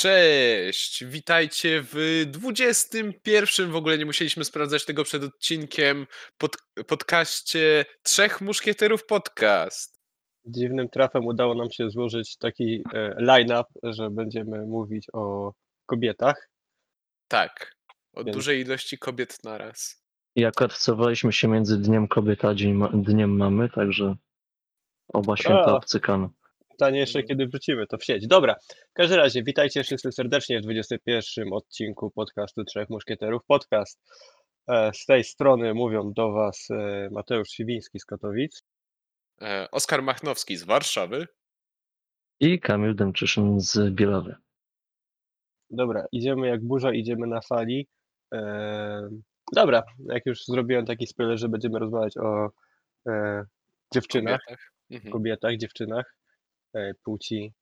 Cześć! Witajcie w 21. w ogóle nie musieliśmy sprawdzać tego przed odcinkiem pod, podcaście Trzech Muszkieterów Podcast. Dziwnym trafem udało nam się złożyć taki e, line-up, że będziemy mówić o kobietach. Tak, o Więc- dużej ilości kobiet naraz. I akurat wcofaliśmy się między Dniem Kobiet a Dniem Mamy, także oba święta obcykane. Pytanie jeszcze, kiedy wrócimy, to w sieć. Dobra, w każdym razie witajcie wszyscy serdecznie w 21 odcinku podcastu Trzech Muszkieterów Podcast. E, Z tej strony mówią do Was e, Mateusz Siwiński z Katowic. E, Oskar Machnowski z Warszawy. I Kamil Dęczyszyn z Bielawy. Dobra, idziemy jak burza, idziemy na fali. Dobra, jak już zrobiłem taki spoiler, że będziemy rozmawiać o dziewczynach. Kobietach. Mhm. kobietach, dziewczynach płci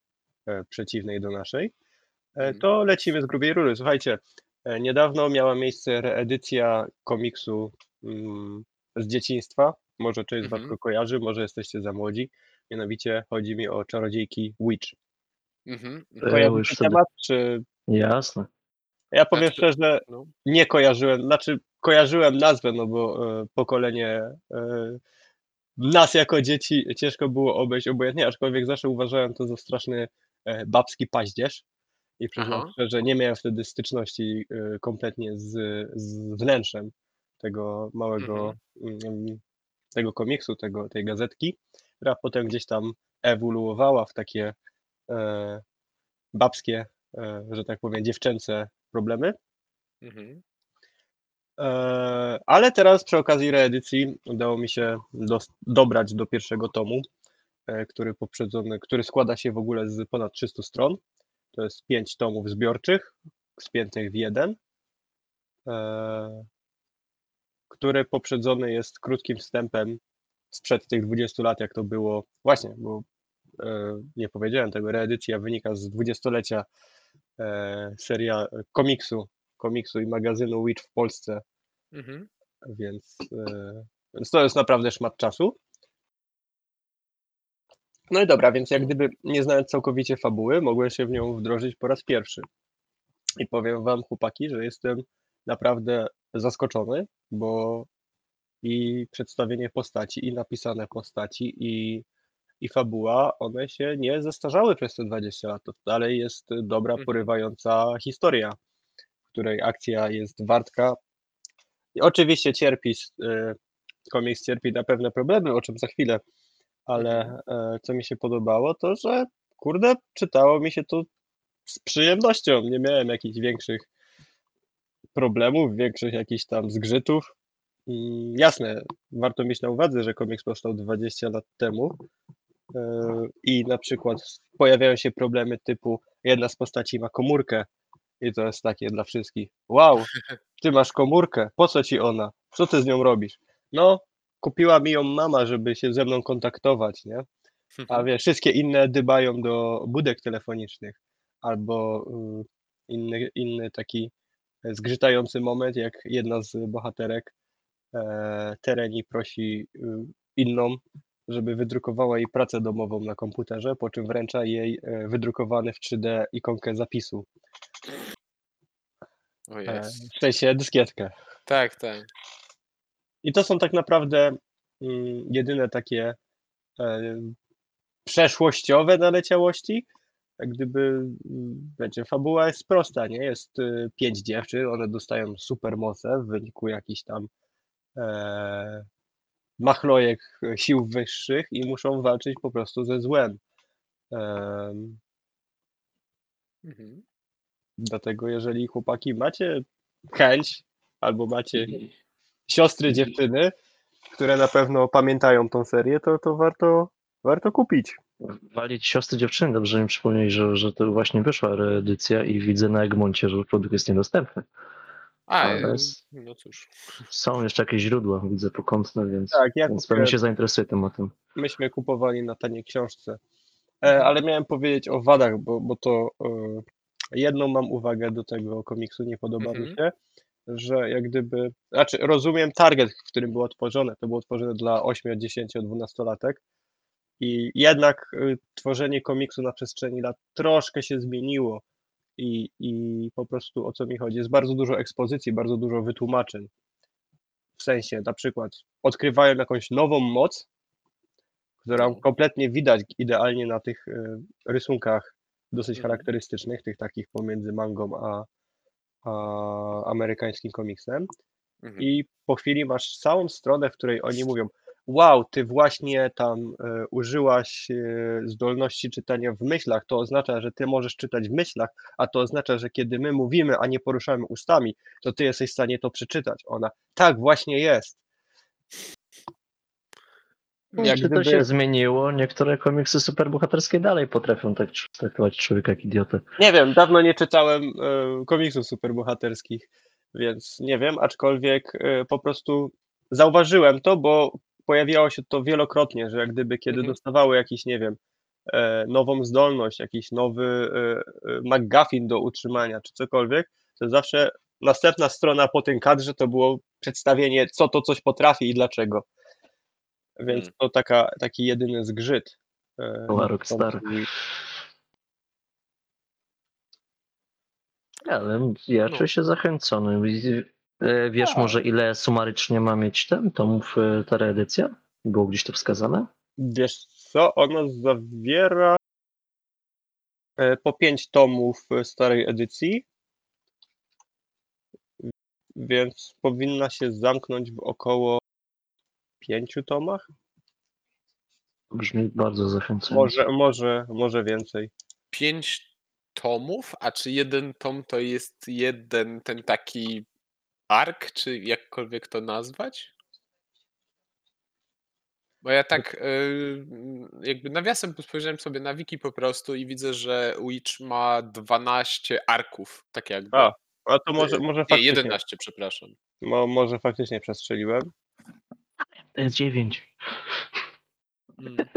e, przeciwnej do naszej, e, Mhm. to lecimy z grubiej rury. Słuchajcie, e, niedawno miała miejsce reedycja komiksu mm, z dzieciństwa. Może część z Was Mhm. kojarzy, może jesteście za młodzi. Mianowicie chodzi mi o czarodziejki Witch. Mhm. E, mhm. Temat, czy... Jasne. Ja powiem Znaczy, szczerze, No. nie kojarzyłem, znaczy kojarzyłem nazwę, no bo e, pokolenie e, nas jako dzieci ciężko było obejść obojętnie, aczkolwiek zawsze uważałem to za straszny e, babski paździerz i przyznam szczerze, nie miałem wtedy styczności e, kompletnie z, z wnętrzem tego małego mm, tego komiksu, tego, tej gazetki, która potem gdzieś tam ewoluowała w takie e, babskie, e, że tak powiem, dziewczęce problemy. Mhm. Eee, Ale teraz przy okazji reedycji udało mi się dos- dobrać do pierwszego tomu, e, który poprzedzony, który składa się w ogóle z ponad 300 stron. To jest 5 tomów zbiorczych, spiętych w jeden, eee, który poprzedzony jest krótkim wstępem sprzed tych 20 lat, jak to było. Właśnie, bo e, nie powiedziałem tego, reedycja wynika z dwudziestolecia e, seria komiksu, komiksu i magazynu Witch w Polsce Mhm. więc, e, więc to jest naprawdę szmat czasu. No i dobra, więc jak gdyby nie znając całkowicie fabuły, mogłem się w nią wdrożyć po raz pierwszy. I powiem wam, chłopaki, że jestem naprawdę zaskoczony, bo i przedstawienie postaci, i napisane postaci, i, i fabuła, one się nie zestarzały przez te 20 lat. To dalej jest dobra, Mhm. porywająca historia, której akcja jest wartka i oczywiście cierpi, e, komiks cierpi na pewne problemy, o czym za chwilę, ale e, co mi się podobało, to że kurde, czytało mi się to z przyjemnością. Nie miałem jakichś większych problemów, większych jakichś tam zgrzytów. I jasne, warto mieć na uwadze, że komiks powstał 20 lat temu e, i na przykład pojawiają się problemy typu jedna z postaci ma komórkę i to jest takie dla wszystkich. Wow, ty masz komórkę, po co ci ona? Co ty z nią robisz? No, kupiła mi ją mama, żeby się ze mną kontaktować, nie? A wiesz, wszystkie inne dybają do budek telefonicznych. Albo y, inny, inny taki zgrzytający moment, jak jedna z bohaterek e, Tereni prosi y, inną, żeby wydrukowała jej pracę domową na komputerze, po czym wręcza jej e, wydrukowany w 3D ikonkę zapisu. O E, jest. w sensie dyskietkę. Tak, tak. I to są tak naprawdę mm, jedyne takie e, przeszłościowe naleciałości. Jak gdyby, mm, wiecie, fabuła jest prosta, nie? Jest pięć dziewczyn, one dostają supermoce w wyniku jakichś tam e, machlojek sił wyższych i muszą walczyć po prostu ze złem. Em, Mhm. Dlatego jeżeli chłopaki macie chęć albo macie siostry dziewczyny, które na pewno pamiętają tą serię, to, to warto, warto kupić. Walić siostry dziewczyny, dobrze mi przypomnieć, że, że to właśnie wyszła reedycja i widzę na Egmoncie, że produkt jest niedostępny. A, jest- no cóż. Są jeszcze jakieś źródła, widzę pokątne, więc, Tak, ja więc kupiłem, pewnie się zainteresuje tematem. myśmy kupowali na taniej książce. E, ale miałem powiedzieć o wadach, bo, bo to e, jedną mam uwagę do tego komiksu, nie podoba mi Mhm. się, że jak gdyby, znaczy rozumiem target, w którym było tworzone, to było tworzone dla 8, 10, 12 latek i jednak y, tworzenie komiksu na przestrzeni lat troszkę się zmieniło i, i po prostu o co mi chodzi? Jest bardzo dużo ekspozycji, bardzo dużo wytłumaczeń. W sensie, na przykład odkrywają jakąś nową moc, którą No. kompletnie widać idealnie na tych e, rysunkach dosyć Mhm. charakterystycznych, tych takich pomiędzy mangą a, a amerykańskim komiksem. Mhm. I po chwili masz całą stronę, w której oni mówią: Wow, ty właśnie tam e, użyłaś e, zdolności czytania w myślach. To oznacza, że ty możesz czytać w myślach, a to oznacza, że kiedy my mówimy, a nie poruszamy ustami, to ty jesteś w stanie to przeczytać. Ona, tak, właśnie jest. Jak to się zmieniło, niektóre komiksy superbohaterskie dalej potrafią tak traktować człowieka jak idiotę. Nie wiem, dawno nie czytałem e, komiksów superbohaterskich, więc nie wiem, aczkolwiek e, po prostu zauważyłem to, bo pojawiało się to wielokrotnie, że jak gdyby kiedy Mhm. dostawały jakiś, nie wiem, e, nową zdolność, jakiś nowy e, e, McGuffin do utrzymania, czy cokolwiek, to zawsze następna strona po tym kadrze to było przedstawienie, co to coś potrafi i dlaczego. Więc Mm. to taka, taki jedyny zgrzyt. Rockstar. Ale ja No. czuję się zachęcony. E, Wiesz Tak. może ile sumarycznie ma mieć ten tomów e, ta reedycja? Było gdzieś to wskazane? Wiesz co, ono zawiera e, po pięć tomów starej edycji, więc powinna się zamknąć w około pięciu tomach, Brzmi bardzo zachęcająco. może, może, może więcej. Pięć tomów, a czy jeden tom to jest jeden ten taki ark, czy jakkolwiek to nazwać? Bo ja tak y, jakby nawiasem spojrzałem sobie na wiki po prostu i widzę, że Witch ma 12 arków, tak jakby. A, A to może, Y, może Nie, faktycznie, 11, przepraszam. mo, może faktycznie przestrzeliłem. To jest dziewięć. Mm.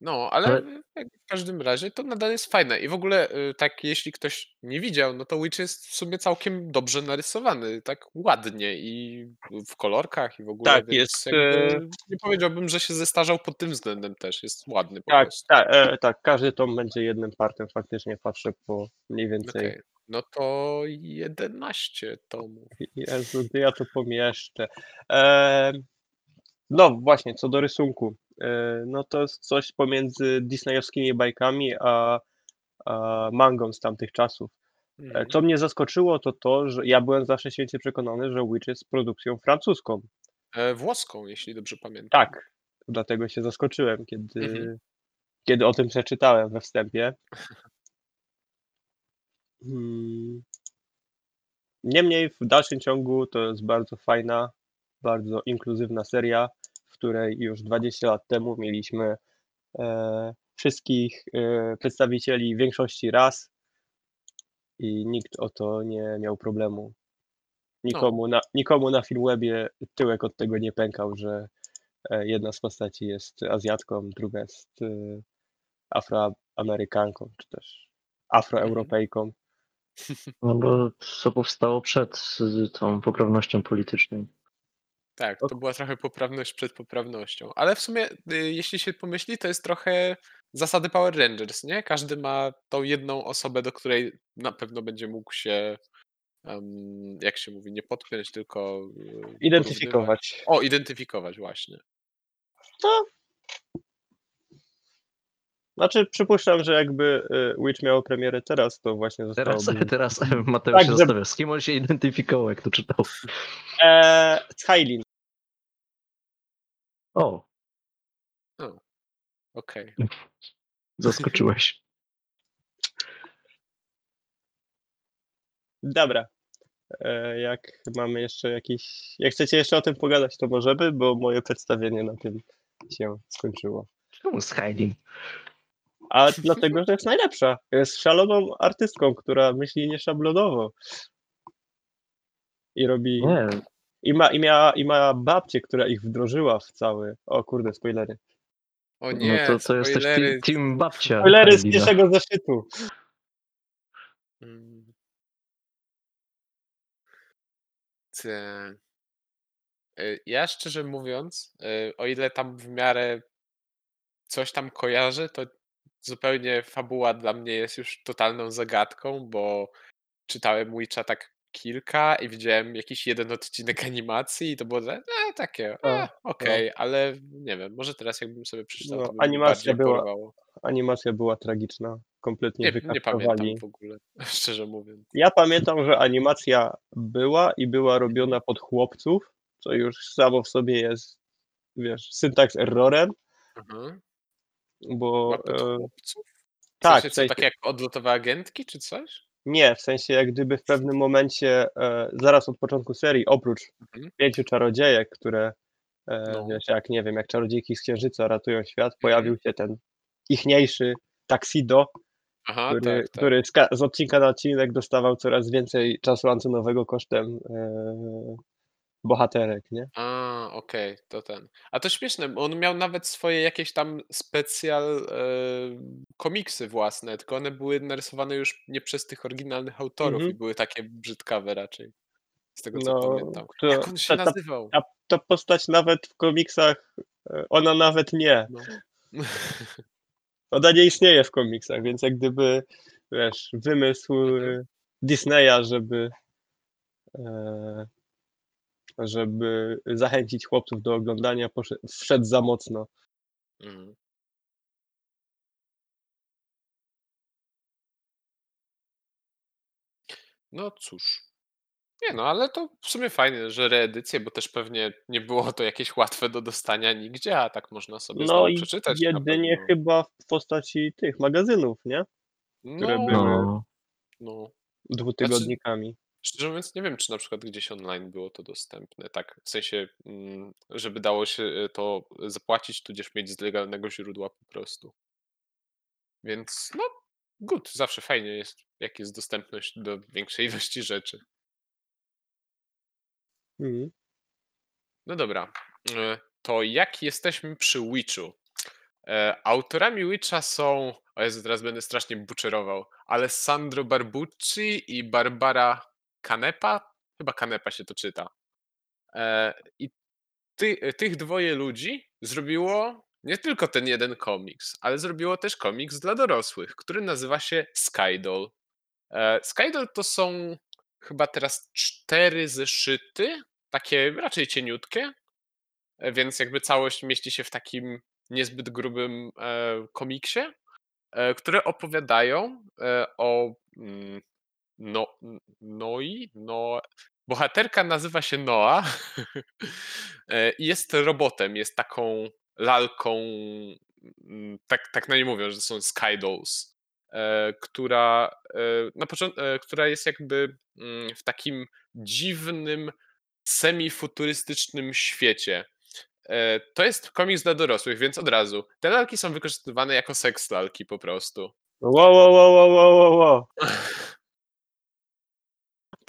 No, ale Ale- jakby w każdym razie to nadal jest fajne. I w ogóle y, tak, jeśli ktoś nie widział, no to Witch jest w sumie całkiem dobrze narysowany, tak ładnie i w kolorkach i w ogóle, Tak, więc jest, jakby nie powiedziałbym, że się zestarzał pod tym względem też, jest ładny po Tak, prostu. tak, e, tak, każdy tom będzie jednym partem, faktycznie patrzę po mniej więcej. Okej, No to 11 tomów. Jezu, ja to pomieszczę. Em, no właśnie, co do rysunku. E, no to jest coś pomiędzy disneyowskimi bajkami a, a mangą z tamtych czasów. E, Mhm. Co mnie zaskoczyło, to to, że ja byłem zawsze święcie przekonany, że Witch jest produkcją francuską. E, Włoską, jeśli dobrze pamiętam. Tak, dlatego się zaskoczyłem, kiedy, Mhm. kiedy o tym przeczytałem we wstępie. Hmm. Niemniej w dalszym ciągu to jest bardzo fajna, bardzo inkluzywna seria, której już 20 lat temu mieliśmy e, wszystkich e, przedstawicieli większości ras i nikt o to nie miał problemu. Nikomu na, nikomu na Filmwebie tyłek od tego nie pękał, że e, jedna z postaci jest Azjatką, druga jest Afroamerykanką, czy też Afroeuropejką. No bo co powstało przed tą poprawnością polityczną. Tak, to była trochę poprawność przed poprawnością. Ale w sumie, y, jeśli się pomyśli, to jest trochę zasady Power Rangers, nie? Każdy ma tą jedną osobę, do której na pewno będzie mógł się, em, jak się mówi, nie podpiąć, tylko y, porównywać. Identyfikować. O, identyfikować, właśnie. Znaczy, przypuszczam, że jakby y, Witch miało premierę teraz, to właśnie Teraz, zostałoby... teraz Mateusz Tak, się że- zastanawia, z kim on się identyfikował, jak to czytał. Eee, Skylin. O, Okej. zaskoczyłeś. Dobra. E, jak mamy jeszcze jakiś... Jak chcecie jeszcze o tym pogadać, to możemy, bo moje przedstawienie na tym się skończyło. Czemu z Heidi? A dlatego, że jest najlepsza. Jest szaloną artystką, która myśli nieszablonowo. I robi... Nie, I ma, i, miała, I ma babcię, która ich wdrożyła w cały... O kurde, spoilery. O no nie, to, to jest też spoilery. team, team babcia. Spoilery z pierwszego zeszytu. Mm. Y, Ja szczerze mówiąc, y, o ile tam w miarę coś tam kojarzę, to zupełnie fabuła dla mnie jest już totalną zagadką, bo czytałem Witcha tak kilka i widziałem jakiś jeden odcinek animacji i to było e, takie, e, okej, ale nie wiem, może teraz jakbym sobie przeczytał, No, to animacja była-. Animacja była tragiczna. Kompletnie Nie, nie pamiętam w ogóle, szczerze mówiąc. Ja pamiętam, że animacja była i była robiona pod chłopców, co już samo w sobie jest, wiesz, syntaks errorem, Mhm. bo pod e, chłopców? W tak, sensie, w co, sensie, takie jak odlotowe agentki czy coś? Nie, w sensie jak gdyby w pewnym momencie, e, zaraz od początku serii, oprócz Mhm. pięciu czarodziejek, które, e, No. wiesz, jak nie wiem, jak czarodziejki z Księżyca ratują świat, pojawił się ten ichniejszy Taxido, Aha, który, tak, tak. który z, ka- z odcinka na odcinek dostawał coraz więcej czasu antenowego kosztem e, bohaterek, nie? A, okej, to ten. A to śmieszne, bo on miał nawet swoje jakieś tam specjal e, komiksy własne, tylko one były narysowane już nie przez tych oryginalnych autorów Mhm. i były takie brzydkawe raczej. Z tego co No, pamiętam. to- Jak on się ta- ta- nazywał? A ta postać nawet w komiksach, e, ona nawet nie. No. Ona nie istnieje w komiksach, więc jak gdyby, wiesz, wymysł Mhm. e, Disneya, żeby e, żeby zachęcić chłopców do oglądania, poszedł, wszedł za mocno. Mhm. No cóż. Nie no, ale to w sumie fajne, że reedycje, bo też pewnie nie było to jakieś łatwe do dostania nigdzie, a tak można sobie No i przeczytać. jedynie chyba w postaci tych magazynów, nie? które No, były- No, no. Dwutygodnikami. Szczerze mówiąc, nie wiem, czy na przykład gdzieś online było to dostępne. Tak, w sensie, mm, żeby dało się y, to zapłacić, tudzież mieć z legalnego źródła po prostu. Więc no, good, zawsze fajnie jest, jak jest dostępność do większej ilości rzeczy. Mhm. No dobra, e, to jak jesteśmy przy Witchu? E, Autorami Witcha są, o Jezu, teraz będę strasznie butcherował, Alessandro Barbucci i Barbara Canepa? Chyba Canepa się to czyta. E, I ty, tych dwoje ludzi zrobiło nie tylko ten jeden komiks, ale zrobiło też komiks dla dorosłych, który nazywa się Skydoll. E, Skydoll to są chyba teraz cztery zeszyty, takie raczej cieniutkie, e, więc jakby całość mieści się w takim niezbyt grubym e, komiksie, e, które opowiadają e, o mm, no, Noi, no, bohaterka nazywa się Noa e, i jest robotem, jest taką lalką, mm, tak, tak na nie mówią, że są Skydolls, e, która, e, na początku, która jest jakby mm, w takim dziwnym, semi-futurystycznym świecie. To jest komiks dla dorosłych, więc od razu. Te lalki są wykorzystywane jako seks lalki po prostu. Wow, wow, wow, wow, wow, wow.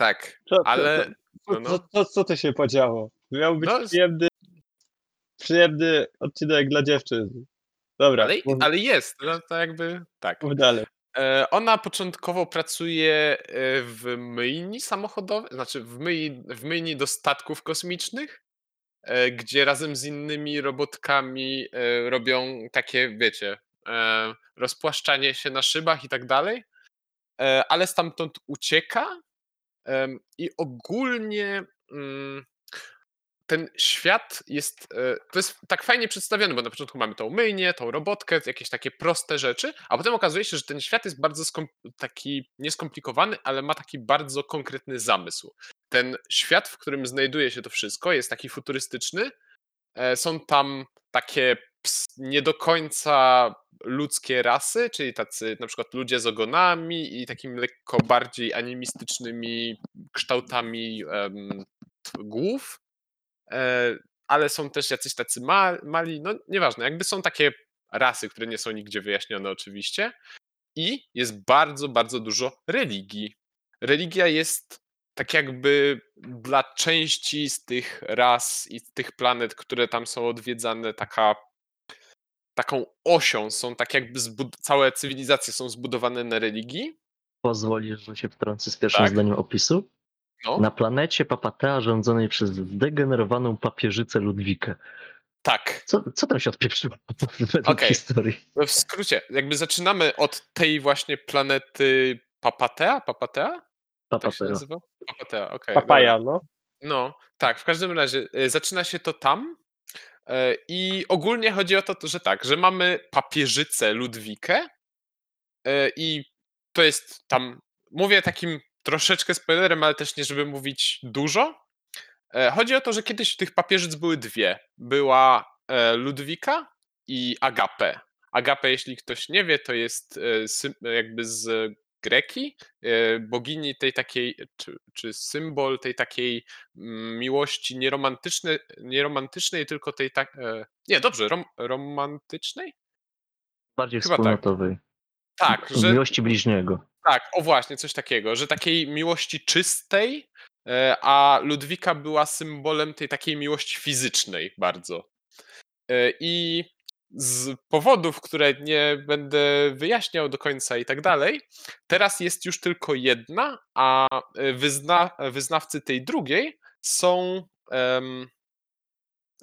Tak, Co, ale. co, No, no. co, co, co to się podziało? Miał być No, przyjemny, przyjemny odcinek dla dziewczyn. Dobra, Ale, ale jest, no to jakby tak. mów dalej. E, Ona początkowo pracuje e, w myjni samochodowej, znaczy w myjni, w myjni do statków kosmicznych, e, gdzie razem z innymi robotkami robią takie, wiecie, rozpłaszczanie się na szybach i tak dalej, ale stamtąd ucieka i ogólnie mm, ten świat jest, e, to jest tak fajnie przedstawiony, bo na początku mamy tą myjnię, tą robotkę, jakieś takie proste rzeczy, a potem okazuje się, że ten świat jest bardzo taki nieskomplikowany, ale ma taki bardzo konkretny zamysł. Ten świat, w którym znajduje się to wszystko, jest taki futurystyczny. E, Są tam takie nie do końca ludzkie rasy, czyli tacy na przykład ludzie z ogonami i takimi lekko bardziej animistycznymi kształtami em, głów e, ale są też jacyś tacy ma, mali, no nieważne, jakby są takie rasy, które nie są nigdzie wyjaśnione oczywiście i jest bardzo, bardzo dużo religii. Religia jest tak jakby dla części z tych ras i tych planet, które tam są odwiedzane, taka taką osią, są tak jakby całe cywilizacje są zbudowane na religii. pozwolisz, że się wtrącę z pierwszym Tak. zdaniem opisu? No. Na planecie Papatea rządzonej przez zdegenerowaną papieżycę Ludwikę. Tak. Co, co tam się odpieprzyło według Okej. historii? No w skrócie, jakby zaczynamy od tej właśnie planety Papatea? Papatea? Tak się nazywa? Papatea, okej. Papaja, dobra. no. No, tak, w każdym razie e, zaczyna się to tam i ogólnie chodzi o to, że tak, że mamy papieżycę Ludwikę e, i to jest tam, mówię takim troszeczkę spoilerem, ale też nie żeby mówić dużo. E, Chodzi o to, że kiedyś tych papieżyc były dwie. Była e, Ludwika i Agape. Agape, jeśli ktoś nie wie, to jest e, jakby z Greki, e, bogini tej takiej, czy, czy symbol tej takiej mm, miłości nieromantycznej, nieromantycznej tylko tej tak. e, Nie, dobrze, rom, romantycznej? Bardziej Chyba tak. wspólnotowej. Tak, że Miłości bliźniego. tak, o właśnie, coś takiego, że takiej miłości czystej, e, a Ludwika była symbolem tej takiej miłości fizycznej bardzo. E, I z powodów, które nie będę wyjaśniał do końca i tak dalej, teraz jest już tylko jedna, a e, wyzna, wyznawcy tej drugiej są, em,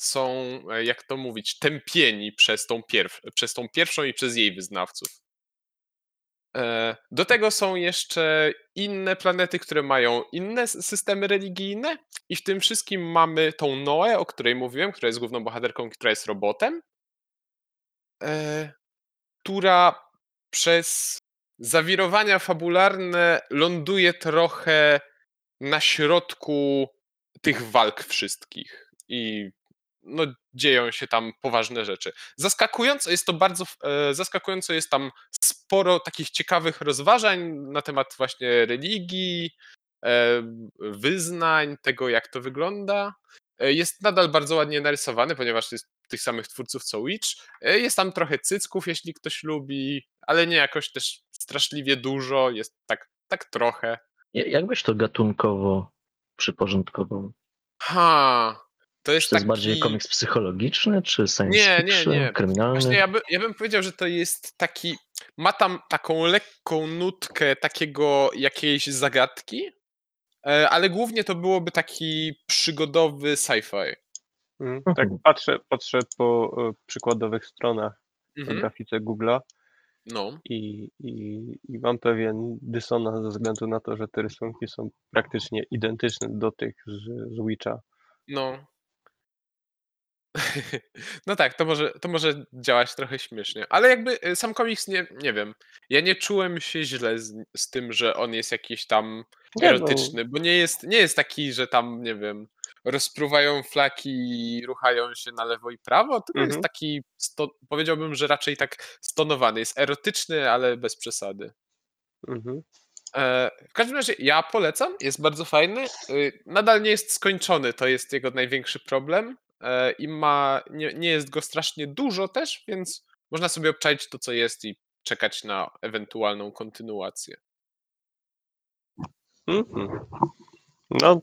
są, e, jak to mówić, tępieni przez tą, pierw, przez tą pierwszą i przez jej wyznawców. E, Do tego są jeszcze inne planety, które mają inne systemy religijne, i w tym wszystkim mamy tą Noę, o której mówiłem, która jest główną bohaterką, która jest robotem, e, która przez zawirowania fabularne ląduje trochę na środku tych walk wszystkich. I no, dzieją się tam poważne rzeczy. Zaskakująco jest to bardzo, e, zaskakująco jest tam sporo takich ciekawych rozważań na temat właśnie religii, e, wyznań, tego jak to wygląda. E, Jest nadal bardzo ładnie narysowany, ponieważ jest tych samych twórców co Witch. E, Jest tam trochę cycków, jeśli ktoś lubi, ale nie jakoś też straszliwie dużo, jest tak, tak trochę. Ja- Jak byś to gatunkowo przyporządkował? Ha, to Czy jest to jest taki... bardziej komiks psychologiczny, czy science Nie, nie, fiction, nie. kryminalny? Właśnie ja, by, ja bym powiedział, że to jest taki. Ma tam taką lekką nutkę takiego jakiejś zagadki, ale głównie to byłoby taki przygodowy sci-fi. Mm, Mhm. Tak patrzę, patrzę po e, przykładowych stronach w Mhm. grafice Google'a No, i, i, i mam pewien dysonans ze względu na to, że te rysunki są praktycznie identyczne do tych z, z Witcha. no. No tak, to może, to może działać trochę śmiesznie, ale jakby e, sam komiks nie, nie wiem. Ja nie czułem się źle z, z tym, że on jest jakiś tam Nie, no. erotyczny, bo nie jest, nie jest taki, że tam, nie wiem, rozpruwają flaki i ruchają się na lewo i prawo, tylko jest Mhm. taki, sto, powiedziałbym, że raczej tak stonowany. Jest erotyczny, ale bez przesady. Mhm. E, W każdym razie ja polecam, jest bardzo fajny. Y, Nadal nie jest skończony, to jest jego największy problem. E, I ma, nie, nie jest go strasznie dużo też, więc można sobie obczaić to, co jest i czekać na ewentualną kontynuację. Mhm. No,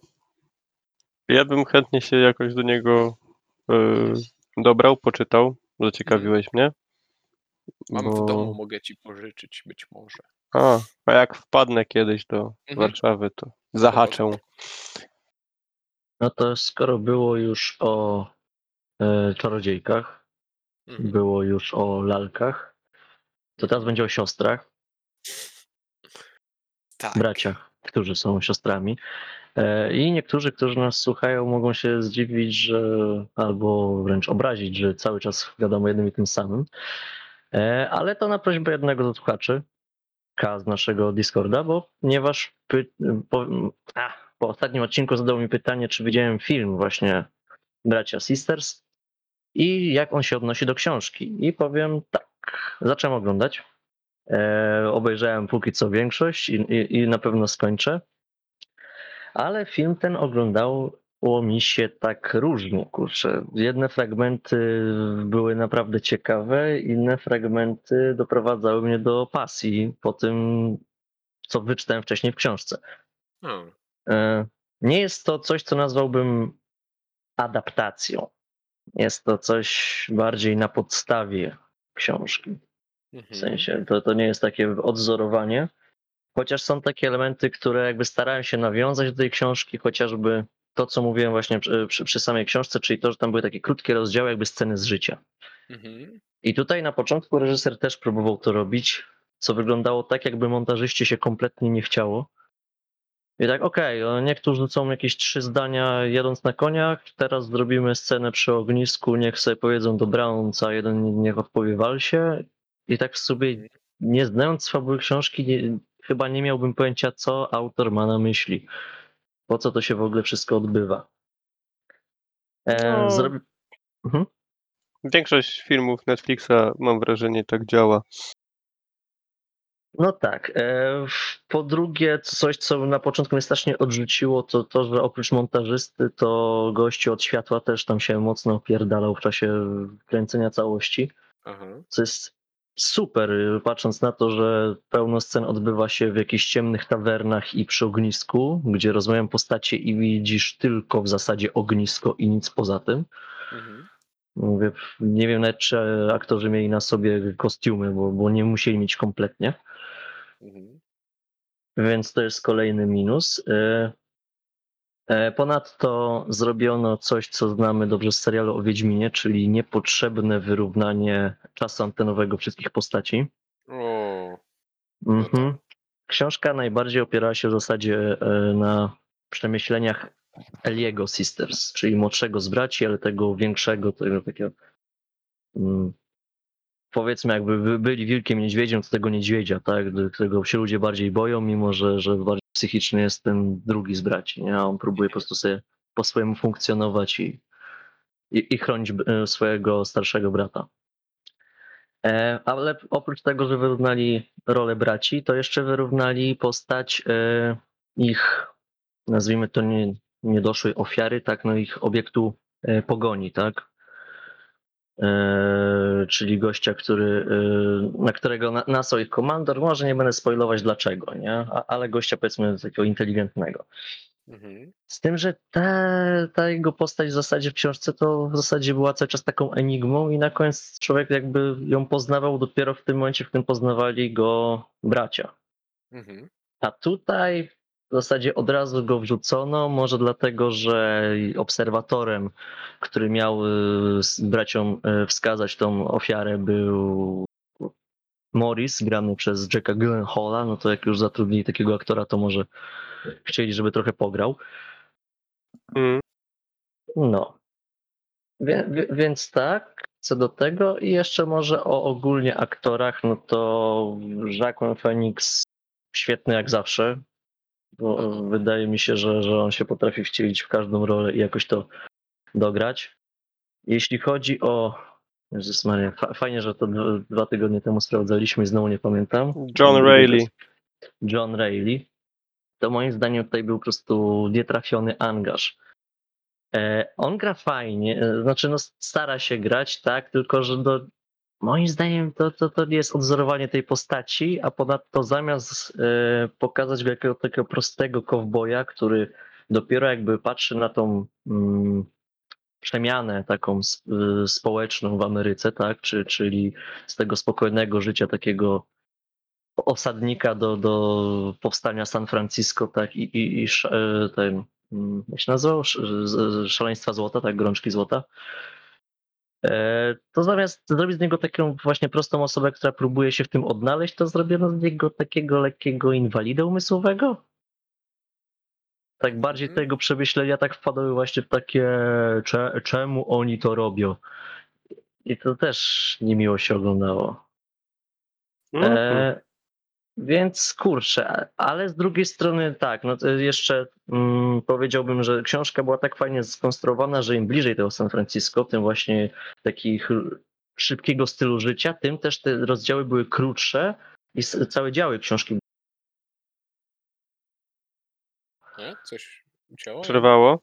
ja bym chętnie się jakoś do niego e, dobrał, poczytał. Zaciekawiłeś mnie. Mam bo- w domu, mogę ci pożyczyć być może. A, a jak wpadnę kiedyś do Mhm. Warszawy, to zahaczę. No to skoro było już o e, czarodziejkach, Mhm. było już o lalkach, to teraz będzie o siostrach, Tak. braciach, którzy są siostrami. E, I niektórzy, którzy nas słuchają, mogą się zdziwić, że albo wręcz obrazić, że cały czas gadamy o jednym i tym samym. E, Ale to na prośbę jednego z słuchaczy, K z naszego Discorda, bo ponieważ py, po, a, po ostatnim odcinku zadał mi pytanie, czy widziałem film właśnie Bracia Sisters i jak on się odnosi do książki. I powiem tak, zacząłem oglądać. E, obejrzałem póki co większość i, i, i na pewno skończę. Ale film ten oglądało mi się tak różnie, kurczę. Jedne fragmenty były naprawdę ciekawe, inne fragmenty doprowadzały mnie do pasji po tym, co wyczytałem wcześniej w książce. Hmm. E, Nie jest to coś, co nazwałbym adaptacją. Jest to coś bardziej na podstawie książki. W Mhm. sensie to, to nie jest takie odzorowanie, chociaż są takie elementy, które jakby starałem się nawiązać do tej książki, chociażby to, co mówiłem właśnie przy, przy, przy samej książce, czyli to, że tam były takie krótkie rozdziały, jakby sceny z życia. Mhm. I tutaj na początku reżyser też próbował to robić, co wyglądało tak, jakby montażyście się kompletnie nie chciało. I tak, okej, okay, niektórzy są jakieś trzy zdania jadąc na koniach, teraz zrobimy scenę przy ognisku, niech sobie powiedzą dobranoc, a jeden niech odpowie walsie. I tak sobie, nie znając fabuły książki, nie, chyba nie miałbym pojęcia, co autor ma na myśli. Po co to się w ogóle wszystko odbywa. E, No. zrobi... mhm. Większość filmów Netflixa, mam wrażenie, tak działa. No tak. E, po drugie, coś, co na początku mnie strasznie odrzuciło, to to, że oprócz montażysty, to gościu od światła też tam się mocno opierdalał w czasie kręcenia całości. Aha. Co jest super, patrząc na to, że pełno scen odbywa się w jakichś ciemnych tawernach i przy ognisku, gdzie rozmawiają postacie i widzisz tylko w zasadzie ognisko i nic poza tym. Mhm. Mówię, nie wiem nawet, czy aktorzy mieli na sobie kostiumy, bo, bo nie musieli mieć kompletnie. Mhm. Więc to jest kolejny minus. E, e, Ponadto zrobiono coś, co znamy dobrze z serialu o Wiedźminie, czyli niepotrzebne wyrównanie czasu antenowego wszystkich postaci. O, Mhm. Książka najbardziej opierała się w zasadzie e, na przemyśleniach Eliego Sisters, czyli młodszego z braci, ale tego większego, tego takiego mm, powiedzmy jakby by- byli wilkiem niedźwiedziem, to tego niedźwiedzia, tak, którego się ludzie bardziej boją, mimo że, że bardziej psychiczny jest ten drugi z braci, nie? a on próbuje po prostu sobie po swojemu funkcjonować i, i, i chronić e, swojego starszego brata. E, Ale oprócz tego, że wyrównali rolę braci, to jeszcze wyrównali postać e, ich, nazwijmy to nie, niedoszłej ofiary, tak, no ich obiektu e, pogoni, tak. E, czyli gościa, który, e, na którego na- nasał ich komandor, może nie będę spoilować dlaczego, nie? Ale gościa powiedzmy takiego inteligentnego. Mhm. Z tym, że ta, ta jego postać w zasadzie w książce to w zasadzie była cały czas taką enigmą i na koniec człowiek jakby ją poznawał dopiero w tym momencie, w którym poznawali go bracia. Mhm. A tutaj w zasadzie od razu go wrzucono, może dlatego, że obserwatorem, który miał y, s- braciom y, wskazać tą ofiarę był Morris, grany przez Jacka Gyllenhaala, no to jak już zatrudnili takiego aktora, to może chcieli, żeby trochę pograł. Mm. No. Wie, więc tak, co do tego i jeszcze może o ogólnie aktorach, no to Jacqueline Phoenix świetny jak zawsze, bo Mhm. wydaje mi się, że, że on się potrafi wcielić w każdą rolę i jakoś to dograć. Jeśli chodzi o Jezus Maria, fa- fajnie, że to dwa- tygodnie temu sprawdzaliśmy i znowu nie pamiętam. John Reilly. John Reilly. To moim zdaniem tutaj był po prostu nietrafiony angaż. E, on gra fajnie, e, znaczy no stara się grać, tak, tylko że do, moim zdaniem to, to, to nie jest odzorowanie tej postaci, a ponadto zamiast e, pokazać wielkiego takiego prostego kowboja, który dopiero jakby patrzy na tą mm, przemianę taką y, społeczną w Ameryce, tak, czy, czyli z tego spokojnego życia takiego osadnika do, do powstania San Francisco, tak, i, i, i e, ten, mm, jak się nazywał? Szaleństwa złota, tak, gorączki złota. E, To zamiast zrobić z niego taką właśnie prostą osobę, która próbuje się w tym odnaleźć, to zrobiono z niego takiego lekkiego inwalidę umysłowego. Tak bardziej te Mhm. jego przemyślenia tak wpadały właśnie w takie, cze, czemu oni to robią. I to też niemiło się oglądało. Mhm. E, więc kurczę, ale z drugiej strony tak, no to jeszcze mm, powiedziałbym, że książka była tak fajnie skonstruowana, że im bliżej tego San Francisco, tym właśnie takich szybkiego stylu życia, tym też te rozdziały były krótsze i całe działy książki. E? Coś ucięło? Przerwało.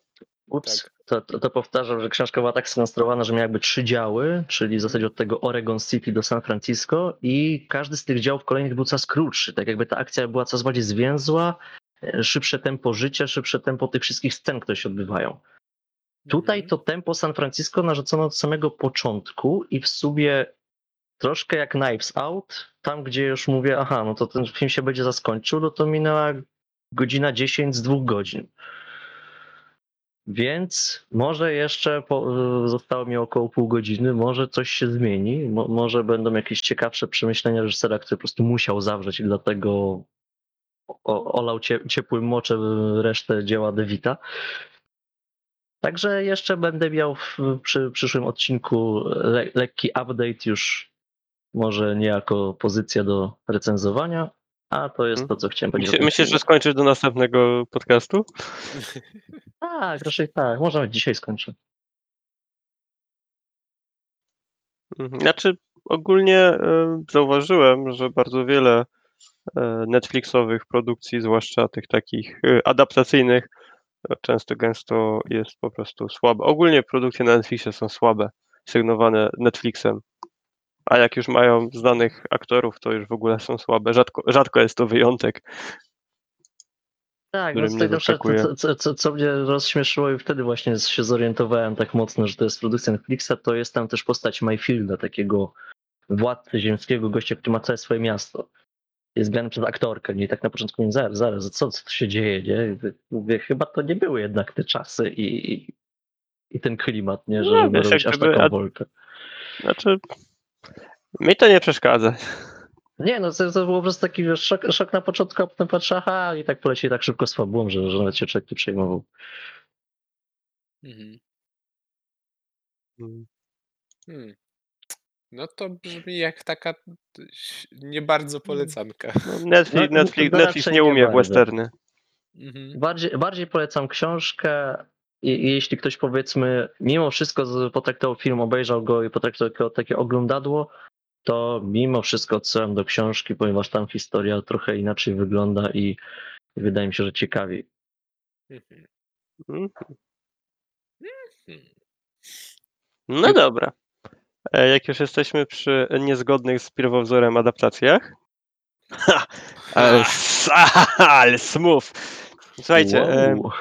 Ups, Tak. To, to, to powtarzam, że książka była tak skonstruowana, że miała jakby trzy działy, czyli w zasadzie od tego Oregon City do San Francisco i każdy z tych działów kolejnych był coraz krótszy, tak jakby ta akcja była coraz bardziej zwięzła, e, szybsze tempo życia, szybsze tempo tych wszystkich scen, które się odbywają. Tutaj Mhm. to tempo San Francisco narzucono od samego początku i w sumie troszkę jak Knives Out, tam gdzie już mówię, aha, no to ten film się będzie zaskończył, no to minęła godzina 10 z dwóch godzin. Więc może jeszcze po, y, zostało mi około pół godziny, może coś się zmieni, mo, może będą jakieś ciekawsze przemyślenia reżysera, który po prostu musiał zawrzeć i dlatego o, olał cie, ciepłym moczem resztę dzieła Devita. Także jeszcze będę miał w, przy przyszłym odcinku le, lekki update już może nie jako pozycja do recenzowania, a to jest to, co chciałem powiedzieć. Myśl, myślisz, że skończysz do następnego podcastu? Tak, raczej tak. Może dzisiaj skończę. Mhm. Znaczy, ogólnie e, zauważyłem, że bardzo wiele e, Netflixowych produkcji, zwłaszcza tych takich e, adaptacyjnych, często gęsto jest po prostu słabe. Ogólnie produkcje na Netflixie są słabe, sygnowane Netflixem. A jak już mają znanych aktorów, to już w ogóle są słabe. Rzadko, rzadko jest to wyjątek. Tak, no z tego, co, co, co, co mnie rozśmieszyło i wtedy właśnie się zorientowałem tak mocno, że to jest produkcja Netflixa, to jest tam też postać Mayfielda, takiego władcy ziemskiego gościa, który ma całe swoje miasto. Jest grany przez aktorkę i tak na początku mówię, zaraz, zaraz, co, co tu się dzieje, nie? Mówię, chyba to nie były jednak te czasy i, i, i ten klimat, nie? No, Żeby wiesz, robić aż taką wolkę. Znaczy, mi to nie przeszkadza. Nie, no to, to było po prostu taki wiesz, szok, szok na początku, a potem patrzę, aha, i tak poleci tak szybko z fabułą, że, że nawet się człowiek nie przejmował. Mhm. Mm. Hmm. No to brzmi jak taka nie bardzo polecanka. Netflix, Netflix, Netflix nie nie umie w westerny. Mhm. Bardziej, bardziej polecam książkę jeśli ktoś powiedzmy mimo wszystko potraktował film, obejrzał go i potraktował jako takie oglądadło, to mimo wszystko odsyłam do książki, ponieważ tam historia trochę inaczej wygląda i wydaje mi się, że ciekawiej. No dobra. E, Jak już jesteśmy przy niezgodnych z pierwowzorem adaptacjach. Ha, ale, ale smooth. Słuchajcie, e, Wow.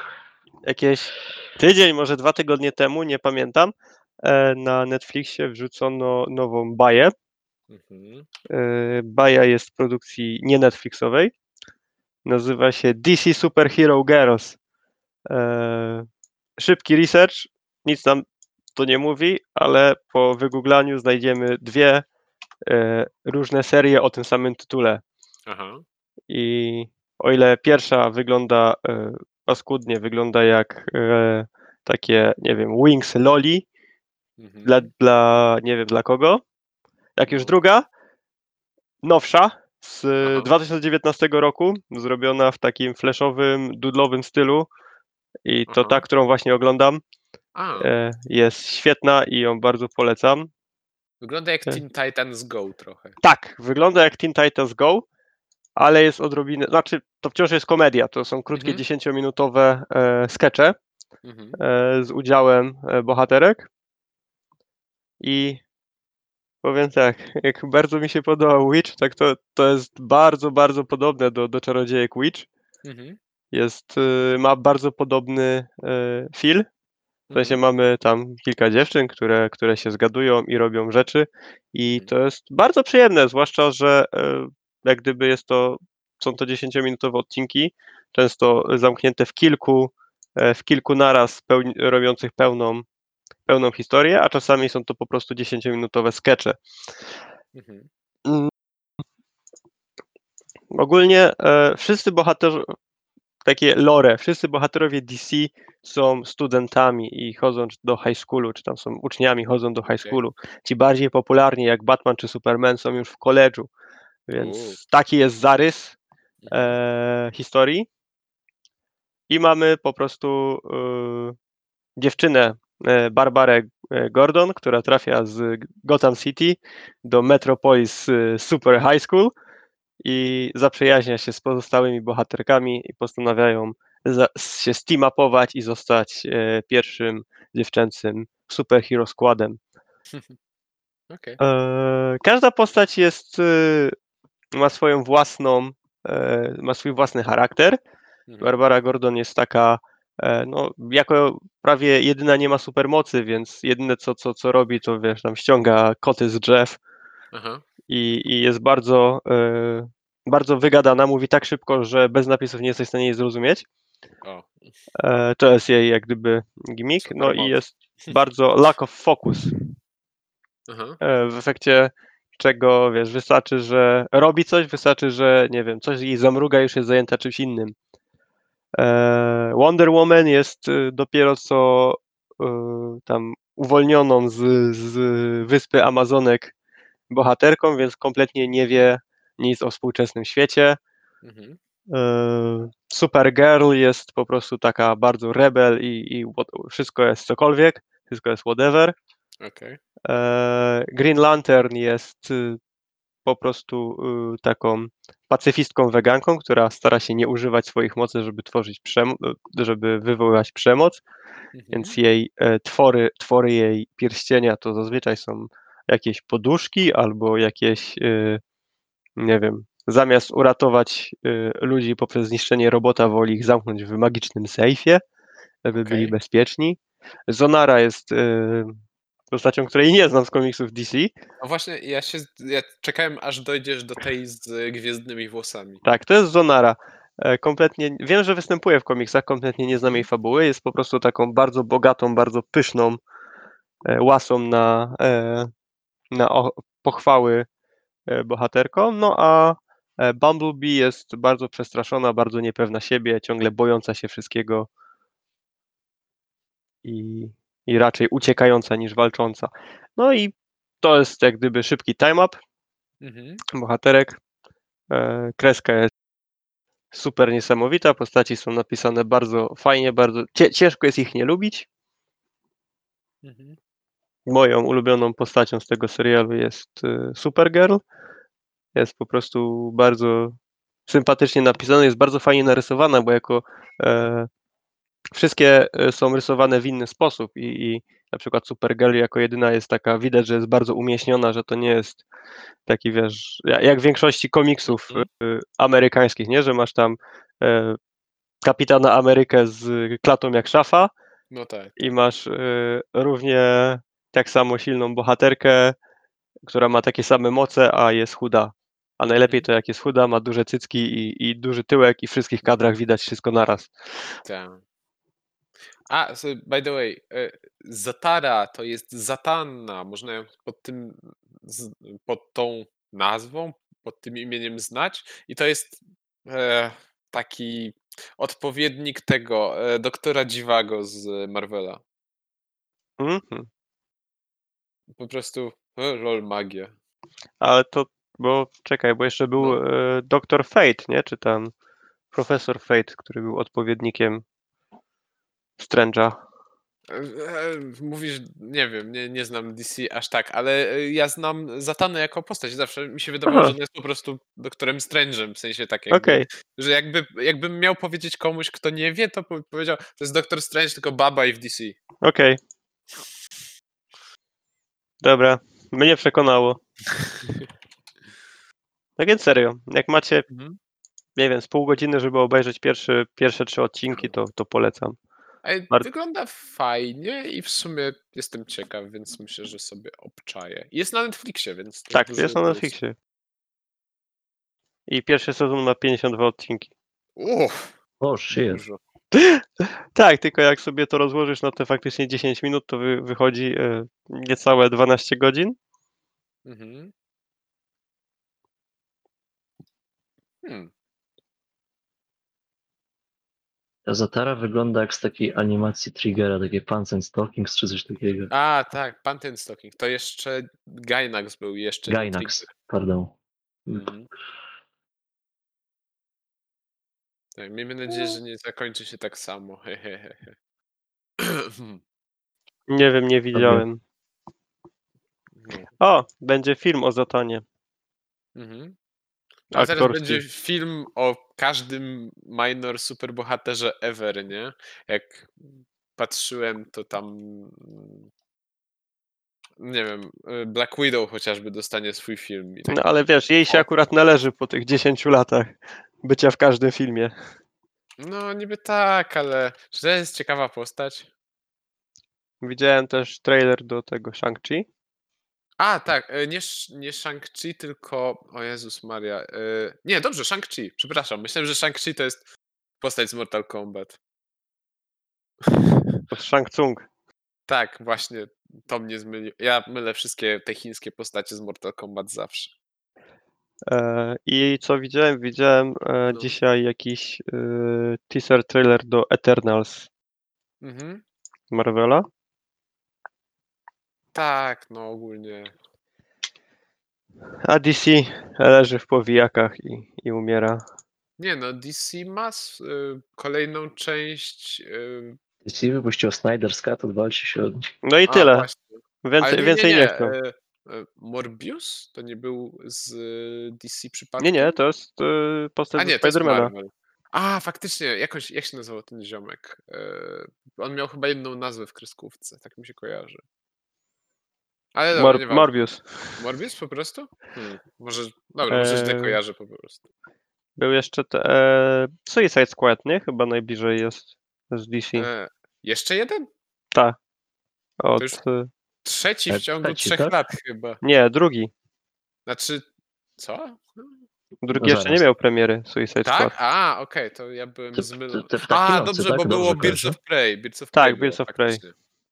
jakieś tydzień, może dwa tygodnie temu, nie pamiętam, e, na Netflixie wrzucono nową baję. Mhm. E, Baja jest z produkcji nie Netflixowej. Nazywa się DC Superhero Girls. E, Szybki research, nic nam to nie mówi, ale po wygooglaniu znajdziemy dwie różne serie o tym samym tytule. Aha. I o ile pierwsza wygląda paskudnie, wygląda jak e, takie, nie wiem, Wings Loli Mhm. dla, dla nie wiem dla kogo. Jak już druga, nowsza, z Aha. 2019 roku, zrobiona w takim flashowym, dudlowym stylu. I to Aha. ta, którą właśnie oglądam, e, jest świetna i ją bardzo polecam. wygląda jak. Teen Titans Go trochę. Tak, wygląda jak Teen Titans Go, ale jest odrobinę, znaczy to wciąż jest komedia, to są krótkie Mhm. 10-minutowe e, skecze Mhm. e, z udziałem e, bohaterek i powiem tak, jak bardzo mi się podobał Witch, tak to, to jest bardzo, bardzo podobne do, do Czarodziejek Witch. Mhm. Jest, ma bardzo podobny feel, w sensie Mhm. mamy tam kilka dziewczyn, które, które się zgadują i robią rzeczy i Mhm. to jest bardzo przyjemne, zwłaszcza, że jak gdyby jest to, są to 10-minutowe odcinki, często zamknięte w kilku, e, w kilku naraz pełni, robiących pełną, pełną historię, a czasami są to po prostu 10-minutowe skecze. Mhm. Mm. Ogólnie e, wszyscy bohaterzy, takie lore, wszyscy bohaterowie DC są studentami i chodzą do high schoolu, czy tam są uczniami, chodzą do high schoolu. Ci bardziej popularni jak Batman czy Superman są już w college'u, więc U. taki jest zarys Mhm. e, historii. I mamy po prostu e, dziewczynę e, Barbarę e, Gordon, która trafia z Gotham City do Metropolis e, Super High School i zaprzyjaźnia się z pozostałymi bohaterkami i postanawiają za, się steamapować i zostać e, pierwszym dziewczęcym superhero składem. Okej. E, każda postać jest, e, ma swoją własną, e, ma swój własny charakter. Mhm. Barbara Gordon jest taka, e, no, jako prawie jedyna nie ma supermocy, więc jedyne co, co, co robi, to wiesz, tam ściąga koty z drzew Aha. i, i jest bardzo, e, bardzo wygadana, mówi tak szybko, że bez napisów nie jesteś w stanie jej zrozumieć. O. E, To jest jej jak gdyby gimmick. No i jest bardzo lack of focus. E, W efekcie czego, wiesz, wystarczy, że robi coś, wystarczy, że, nie wiem, coś jej zamruga, już jest zajęta czymś innym. E, Wonder Woman jest y, dopiero co y, tam uwolnioną z, z wyspy Amazonek bohaterką, więc kompletnie nie wie nic o współczesnym świecie. Mhm. E, Supergirl jest po prostu taka bardzo rebel i, i wszystko jest cokolwiek, wszystko jest whatever. Okej. E, Green Lantern jest y, po prostu y, taką pacyfistką weganką, która stara się nie używać swoich mocy, żeby tworzyć przemo- żeby wywoływać przemoc, Mhm. więc jej e, twory, twory jej pierścienia to zazwyczaj są jakieś poduszki albo jakieś, y, nie wiem, zamiast uratować y, ludzi poprzez zniszczenie robota, woli ich zamknąć w magicznym sejfie, żeby byli Okej. bezpieczni. Zonara jest y, postacią, której nie znam z komiksów DC, No właśnie, ja się, ja czekałem aż dojdziesz do tej z gwiezdnymi włosami. Tak, to jest Zonara. E, Kompletnie, wiem, że występuje w komiksach, kompletnie nie znam jej fabuły. Jest po prostu taką bardzo bogatą, bardzo pyszną e, łasą na, e, na pochwały e, bohaterką. No a e, Bumblebee jest bardzo przestraszona, bardzo niepewna siebie, ciągle bojąca się wszystkiego i, i raczej uciekająca niż walcząca. No i to jest jak gdyby szybki time-up Mhm. bohaterek. E, Kreska jest super niesamowita, postaci są napisane bardzo fajnie, bardzo ciężko jest ich nie lubić. Mhm. Moją ulubioną postacią z tego serialu jest y, Supergirl. Jest po prostu bardzo sympatycznie napisana, jest bardzo fajnie narysowana, bo jako e, wszystkie e, są rysowane w inny sposób i, i na przykład Supergirl jako jedyna jest taka, widać, że jest bardzo umieśniona, że to nie jest taki, wiesz, ja- jak w większości komiksów Mhm. y, amerykańskich, nie, że masz tam e, Kapitana Amerykę z klatą jak szafa No tak. i masz y, równie tak samo silną bohaterkę, która ma takie same moce, a jest chuda. A najlepiej Mhm. to jak jest chuda, ma duże cycki i, i duży tyłek i w wszystkich kadrach widać wszystko naraz. Tak. A, so by the way, e, Zatara to jest Zatanna. Można ją pod tym, z, pod tą nazwą, pod tym imieniem znać. I to jest e, taki odpowiednik tego e, doktora Dziwago z Marvela. Mhm. Po prostu e, lol magia. Ale to, bo czekaj, bo jeszcze był No. e, Dr. Fate, nie? Czy tam Profesor Fate, który był odpowiednikiem Strange'a. E, e, Mówisz, nie wiem, nie, nie znam DC aż tak, ale e, ja znam Zatanę jako postać. Zawsze mi się wydawało, Aha. że ona jest po prostu doktorem Strange'em, w sensie tak jakby, Okej, że jakby, jakbym miał powiedzieć komuś, kto nie wie, to po- powiedział, to jest doktor Strange, tylko baba i w DC. okej. Dobra, mnie przekonało. Tak więc serio, jak macie, Mhm. nie wiem, z pół godziny, żeby obejrzeć pierwszy, pierwsze trzy odcinki, to, to polecam. Ej, wygląda fajnie i w sumie jestem ciekaw, więc myślę, że sobie obczaję. Jest na Netflixie, więc to Tak, jest na plus. Netflixie. I pierwszy sezon ma 52 odcinki. Uff, O, shit. dużo. Tak, tylko jak sobie to rozłożysz na te faktycznie 10 minut, to wy, wychodzi e, niecałe 12 godzin. Mhm. Hmm. Ta Zatara wygląda jak z takiej animacji Triggera, takie Pants and Stockings czy coś takiego. A, tak, Pantheon Stocking. To jeszcze Gainax był jeszcze. Gainax, pardon. Mhm. Tak, miejmy nadzieję, że nie zakończy się tak samo. Nie wiem, nie widziałem. O, będzie film o Zatanie. Mhm. A teraz Aktorski. będzie film o każdym minor superbohaterze ever, nie? Jak patrzyłem, to tam mm, nie wiem, y, Black Widow chociażby dostanie swój film. No taki, ale wiesz, jej się akurat należy po tych 10 latach bycia w każdym filmie. no niby tak, ale czy to jest ciekawa postać? Widziałem też trailer do tego Shang-Chi. A, tak, y, nie, nie Shang-Chi, tylko. O Jezus Maria. y, Nie, dobrze, Shang-Chi, przepraszam. Myślałem, że Shang-Chi to jest postać z Mortal Kombat. To jest Shang Tsung. Tak, właśnie, to mnie zmyliło. Ja mylę wszystkie te chińskie postacie z Mortal Kombat zawsze. E, I co widziałem? Widziałem e, No. dzisiaj jakiś e, teaser trailer do Eternals Mhm. Marvela. Tak, no ogólnie. A DC leży w powijakach i, i umiera. Nie no, DC ma s- y, kolejną część. Y, Jeśli wypuścił Snyder's Cut, odwalcie się od nich. No i a, tyle. właśnie. Ale Więcej, nie, więcej nie, nie, nie. chcą. y, y, Morbius to nie był z y, DC przypadkiem? Nie, nie, to jest e, A postać nie, z to jest Spidermana. Marvel. A, faktycznie, jakoś, jak się nazywał ten ziomek? Y, on miał chyba jedną nazwę w kreskówce, tak mi się kojarzy. Ale dobra, Mor-. Morbius. Morbius po prostu? Hmm, może, dobra, może źle Eee, kojarzę po prostu. Był jeszcze te, e, Suicide Squad, nie? Chyba najbliżej jest z DC. E, jeszcze jeden? Ta. Od, e, Trzeci w E, ciągu trzeci, trzech tak? lat chyba. nie, drugi. Znaczy, co? Drugi jeszcze nie miał premiery Suicide Tak? Squad. A, okej, to ja byłem zmylony. A, dobrze, tak? bo było Dobrze Birds of Prey. Birds of Tak, Prey Birds było, of Prey.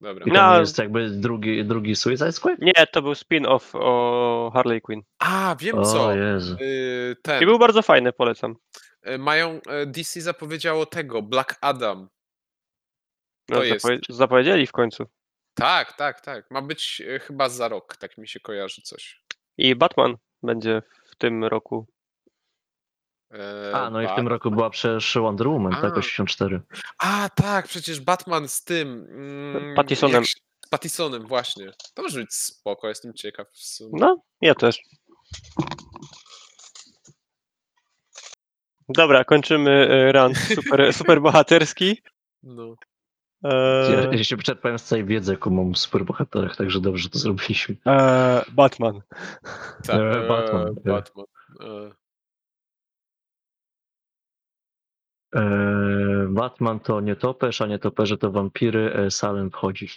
Dobra. I No, to nie jest jakby drugi, drugi Suicide Squad? Nie, to był spin-off o Harley Quinn. A, wiem O co. Jezu. Y, I ten. był bardzo fajny, polecam. y, Mają, y, DC zapowiedziało tego, Black Adam. No, To jest. zapowie- zapowiedzieli w końcu. Tak, tak, tak. Ma być y, chyba za rok, tak mi się kojarzy coś. I Batman będzie w tym roku. E, A, no i w Bat- tym roku była przecież Wonder Woman, tak? A. 84. A, tak, przecież Batman z tym. Mm, Pattisonem. jak się- Z Pattisonem, właśnie. To może być spoko, jestem ciekaw w sumie. No, ja też. Dobra, kończymy e, rant super, super bohaterski. No. E, Ja, ja się wyczerpałem z całej wiedzy, jaką mam o superbohaterach, także dobrze że to zrobiliśmy. e, Batman. Tak, E, Batman, e, e. Batman. E, Batman to nietoperz, a nietoperze to wampiry, e, Salem wchodzi.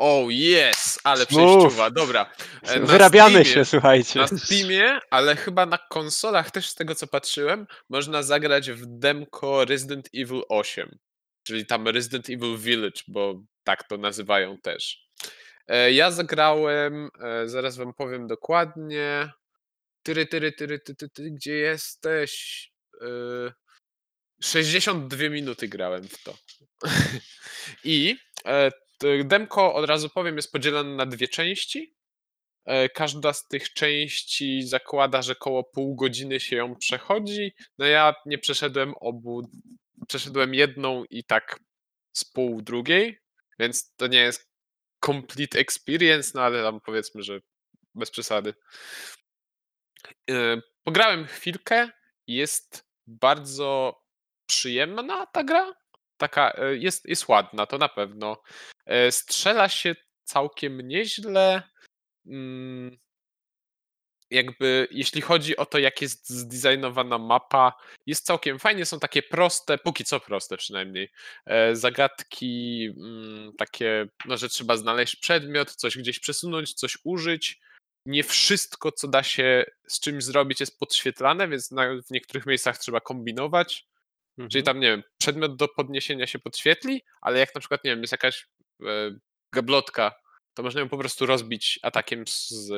Oh, yes! Ale Smooth. przejściowa, dobra. E, na Wyrabiamy Steamie- się, słuchajcie. Na Steamie, ale chyba na konsolach też z tego co patrzyłem, można zagrać w demko Resident Evil 8. Czyli tam Resident Evil Village, bo tak to nazywają też. E, Ja zagrałem, e, zaraz wam powiem dokładnie. Tyry, tyry, tyry, ty, ty, ty, gdzie jesteś? E, 62 minuty grałem w to. I e, demko, od razu powiem, jest podzielone na dwie części. E, Każda z tych części zakłada, że koło pół godziny się ją przechodzi. No ja nie przeszedłem obu, przeszedłem jedną i tak z pół drugiej, więc to nie jest complete experience, no ale tam powiedzmy, że bez przesady. E, Pograłem chwilkę, jest bardzo przyjemna ta gra. Taka e, jest, jest ładna, to na pewno. E, Strzela się całkiem nieźle. Mm, Jakby jeśli chodzi o to, jak jest zdesignowana mapa, jest całkiem fajnie. Są takie proste, póki co proste przynajmniej, e, zagadki mm, takie, no, że trzeba znaleźć przedmiot, coś gdzieś przesunąć, coś użyć. Nie wszystko, co da się z czymś zrobić, jest podświetlane, więc w niektórych miejscach trzeba kombinować. Czyli Mhm. tam, nie wiem, przedmiot do podniesienia się podświetli, ale jak na przykład, nie wiem, jest jakaś e, gablotka, to można ją po prostu rozbić atakiem z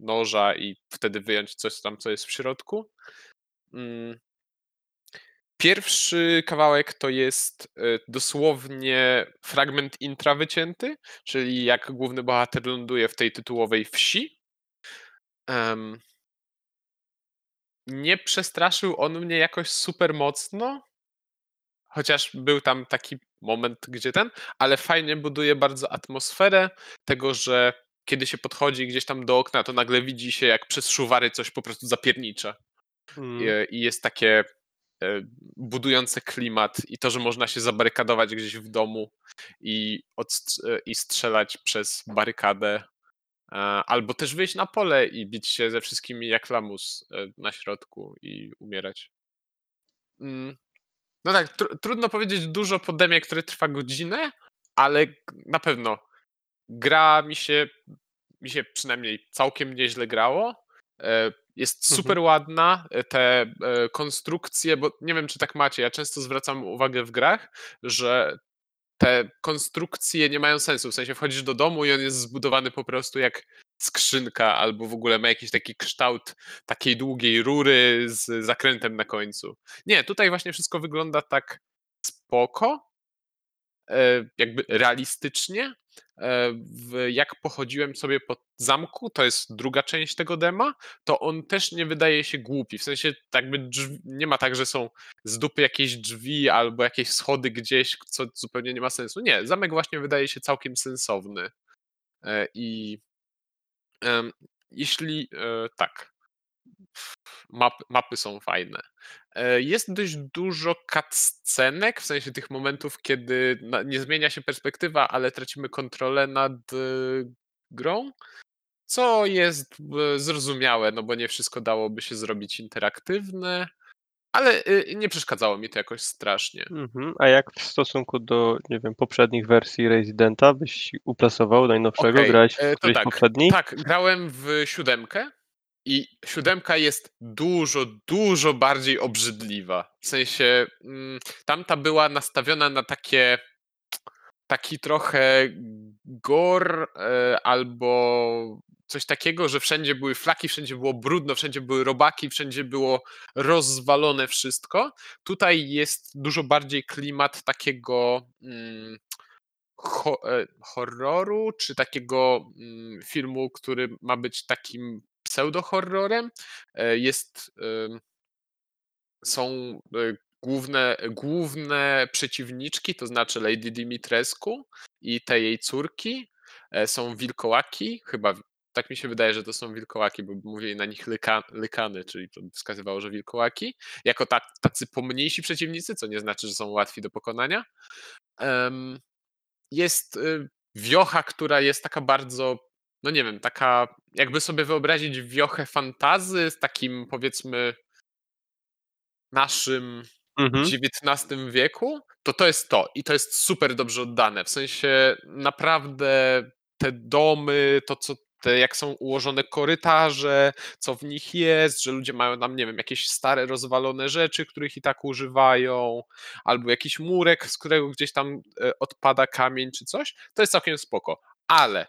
noża i wtedy wyjąć coś tam, co jest w środku. Mm. Pierwszy kawałek to jest e, dosłownie fragment intra wycięty, czyli jak główny bohater ląduje w tej tytułowej wsi. Em, nie przestraszył on mnie jakoś super mocno, chociaż był tam taki moment, gdzie ten, ale fajnie buduje bardzo atmosferę tego, że kiedy się podchodzi gdzieś tam do okna, to nagle widzi się, jak przez szuwary coś po prostu zapiernicza. Mm. I, i jest takie e, budujące klimat i to, że można się zabarykadować gdzieś w domu i, e, i strzelać przez barykadę, e, albo też wyjść na pole i bić się ze wszystkimi jak lamus e, na środku i umierać. Mm. No tak, tr- trudno powiedzieć dużo po demie, który trwa godzinę, ale na pewno gra mi się, mi się przynajmniej całkiem nieźle grało. E, Jest Mhm. super ładna, e, te e, konstrukcje, bo nie wiem, czy tak macie, ja często zwracam uwagę w grach, że te konstrukcje nie mają sensu. W sensie wchodzisz do domu i on jest zbudowany po prostu jak skrzynka, albo w ogóle ma jakiś taki kształt takiej długiej rury z zakrętem na końcu. Nie, tutaj właśnie wszystko wygląda tak spoko, e, jakby realistycznie. E, jak pochodziłem sobie po zamku, to jest druga część tego dema, to on też nie wydaje się głupi. W sensie jakby drzwi, nie ma tak, że są z dupy jakieś drzwi albo jakieś schody gdzieś, co zupełnie nie ma sensu. Nie, zamek właśnie wydaje się całkiem sensowny. E, I jeśli e, tak, map, mapy są fajne. E, Jest dość dużo cutscenek, w sensie tych momentów, kiedy nie zmienia się perspektywa, ale tracimy kontrolę nad e, grą, co jest zrozumiałe, no bo nie wszystko dałoby się zrobić interaktywne, ale e, nie przeszkadzało mi to jakoś strasznie. Mhm. A jak w stosunku do, nie wiem, poprzednich wersji Residenta byś uplasował najnowszego? Okej, Grałeś w e, to którejś tak, poprzedniej? Tak, grałem w siódemkę i siódemka jest dużo, dużo bardziej obrzydliwa. W sensie mm, tamta była nastawiona na takie taki trochę gore e, albo coś takiego, że wszędzie były flaki, wszędzie było brudno, wszędzie były robaki, wszędzie było rozwalone wszystko. Tutaj jest dużo bardziej klimat takiego mm, ho, e, horroru, czy takiego mm, filmu, który ma być takim pseudo-horrorem. E, Jest, są e, główne, główne przeciwniczki, to znaczy Lady Dimitrescu i te jej córki. Są wilkołaki, chyba tak mi się wydaje, że to są wilkołaki, bo mówili na nich lyka, lykany, czyli to wskazywało, że wilkołaki. Jako ta, tacy pomniejsi przeciwnicy, co nie znaczy, że są łatwi do pokonania. Jest y, wiocha, która jest taka bardzo, no nie wiem, taka, jakby sobie wyobrazić wiochę fantazy z takim powiedzmy naszym Mhm. XIX wieku, to to jest to i to jest super dobrze oddane. W sensie naprawdę te domy, to co jak są ułożone korytarze, co w nich jest, że ludzie mają tam, nie wiem, jakieś stare, rozwalone rzeczy, których i tak używają, albo jakiś murek, z którego gdzieś tam e, odpada kamień czy coś, to jest całkiem spoko. Ale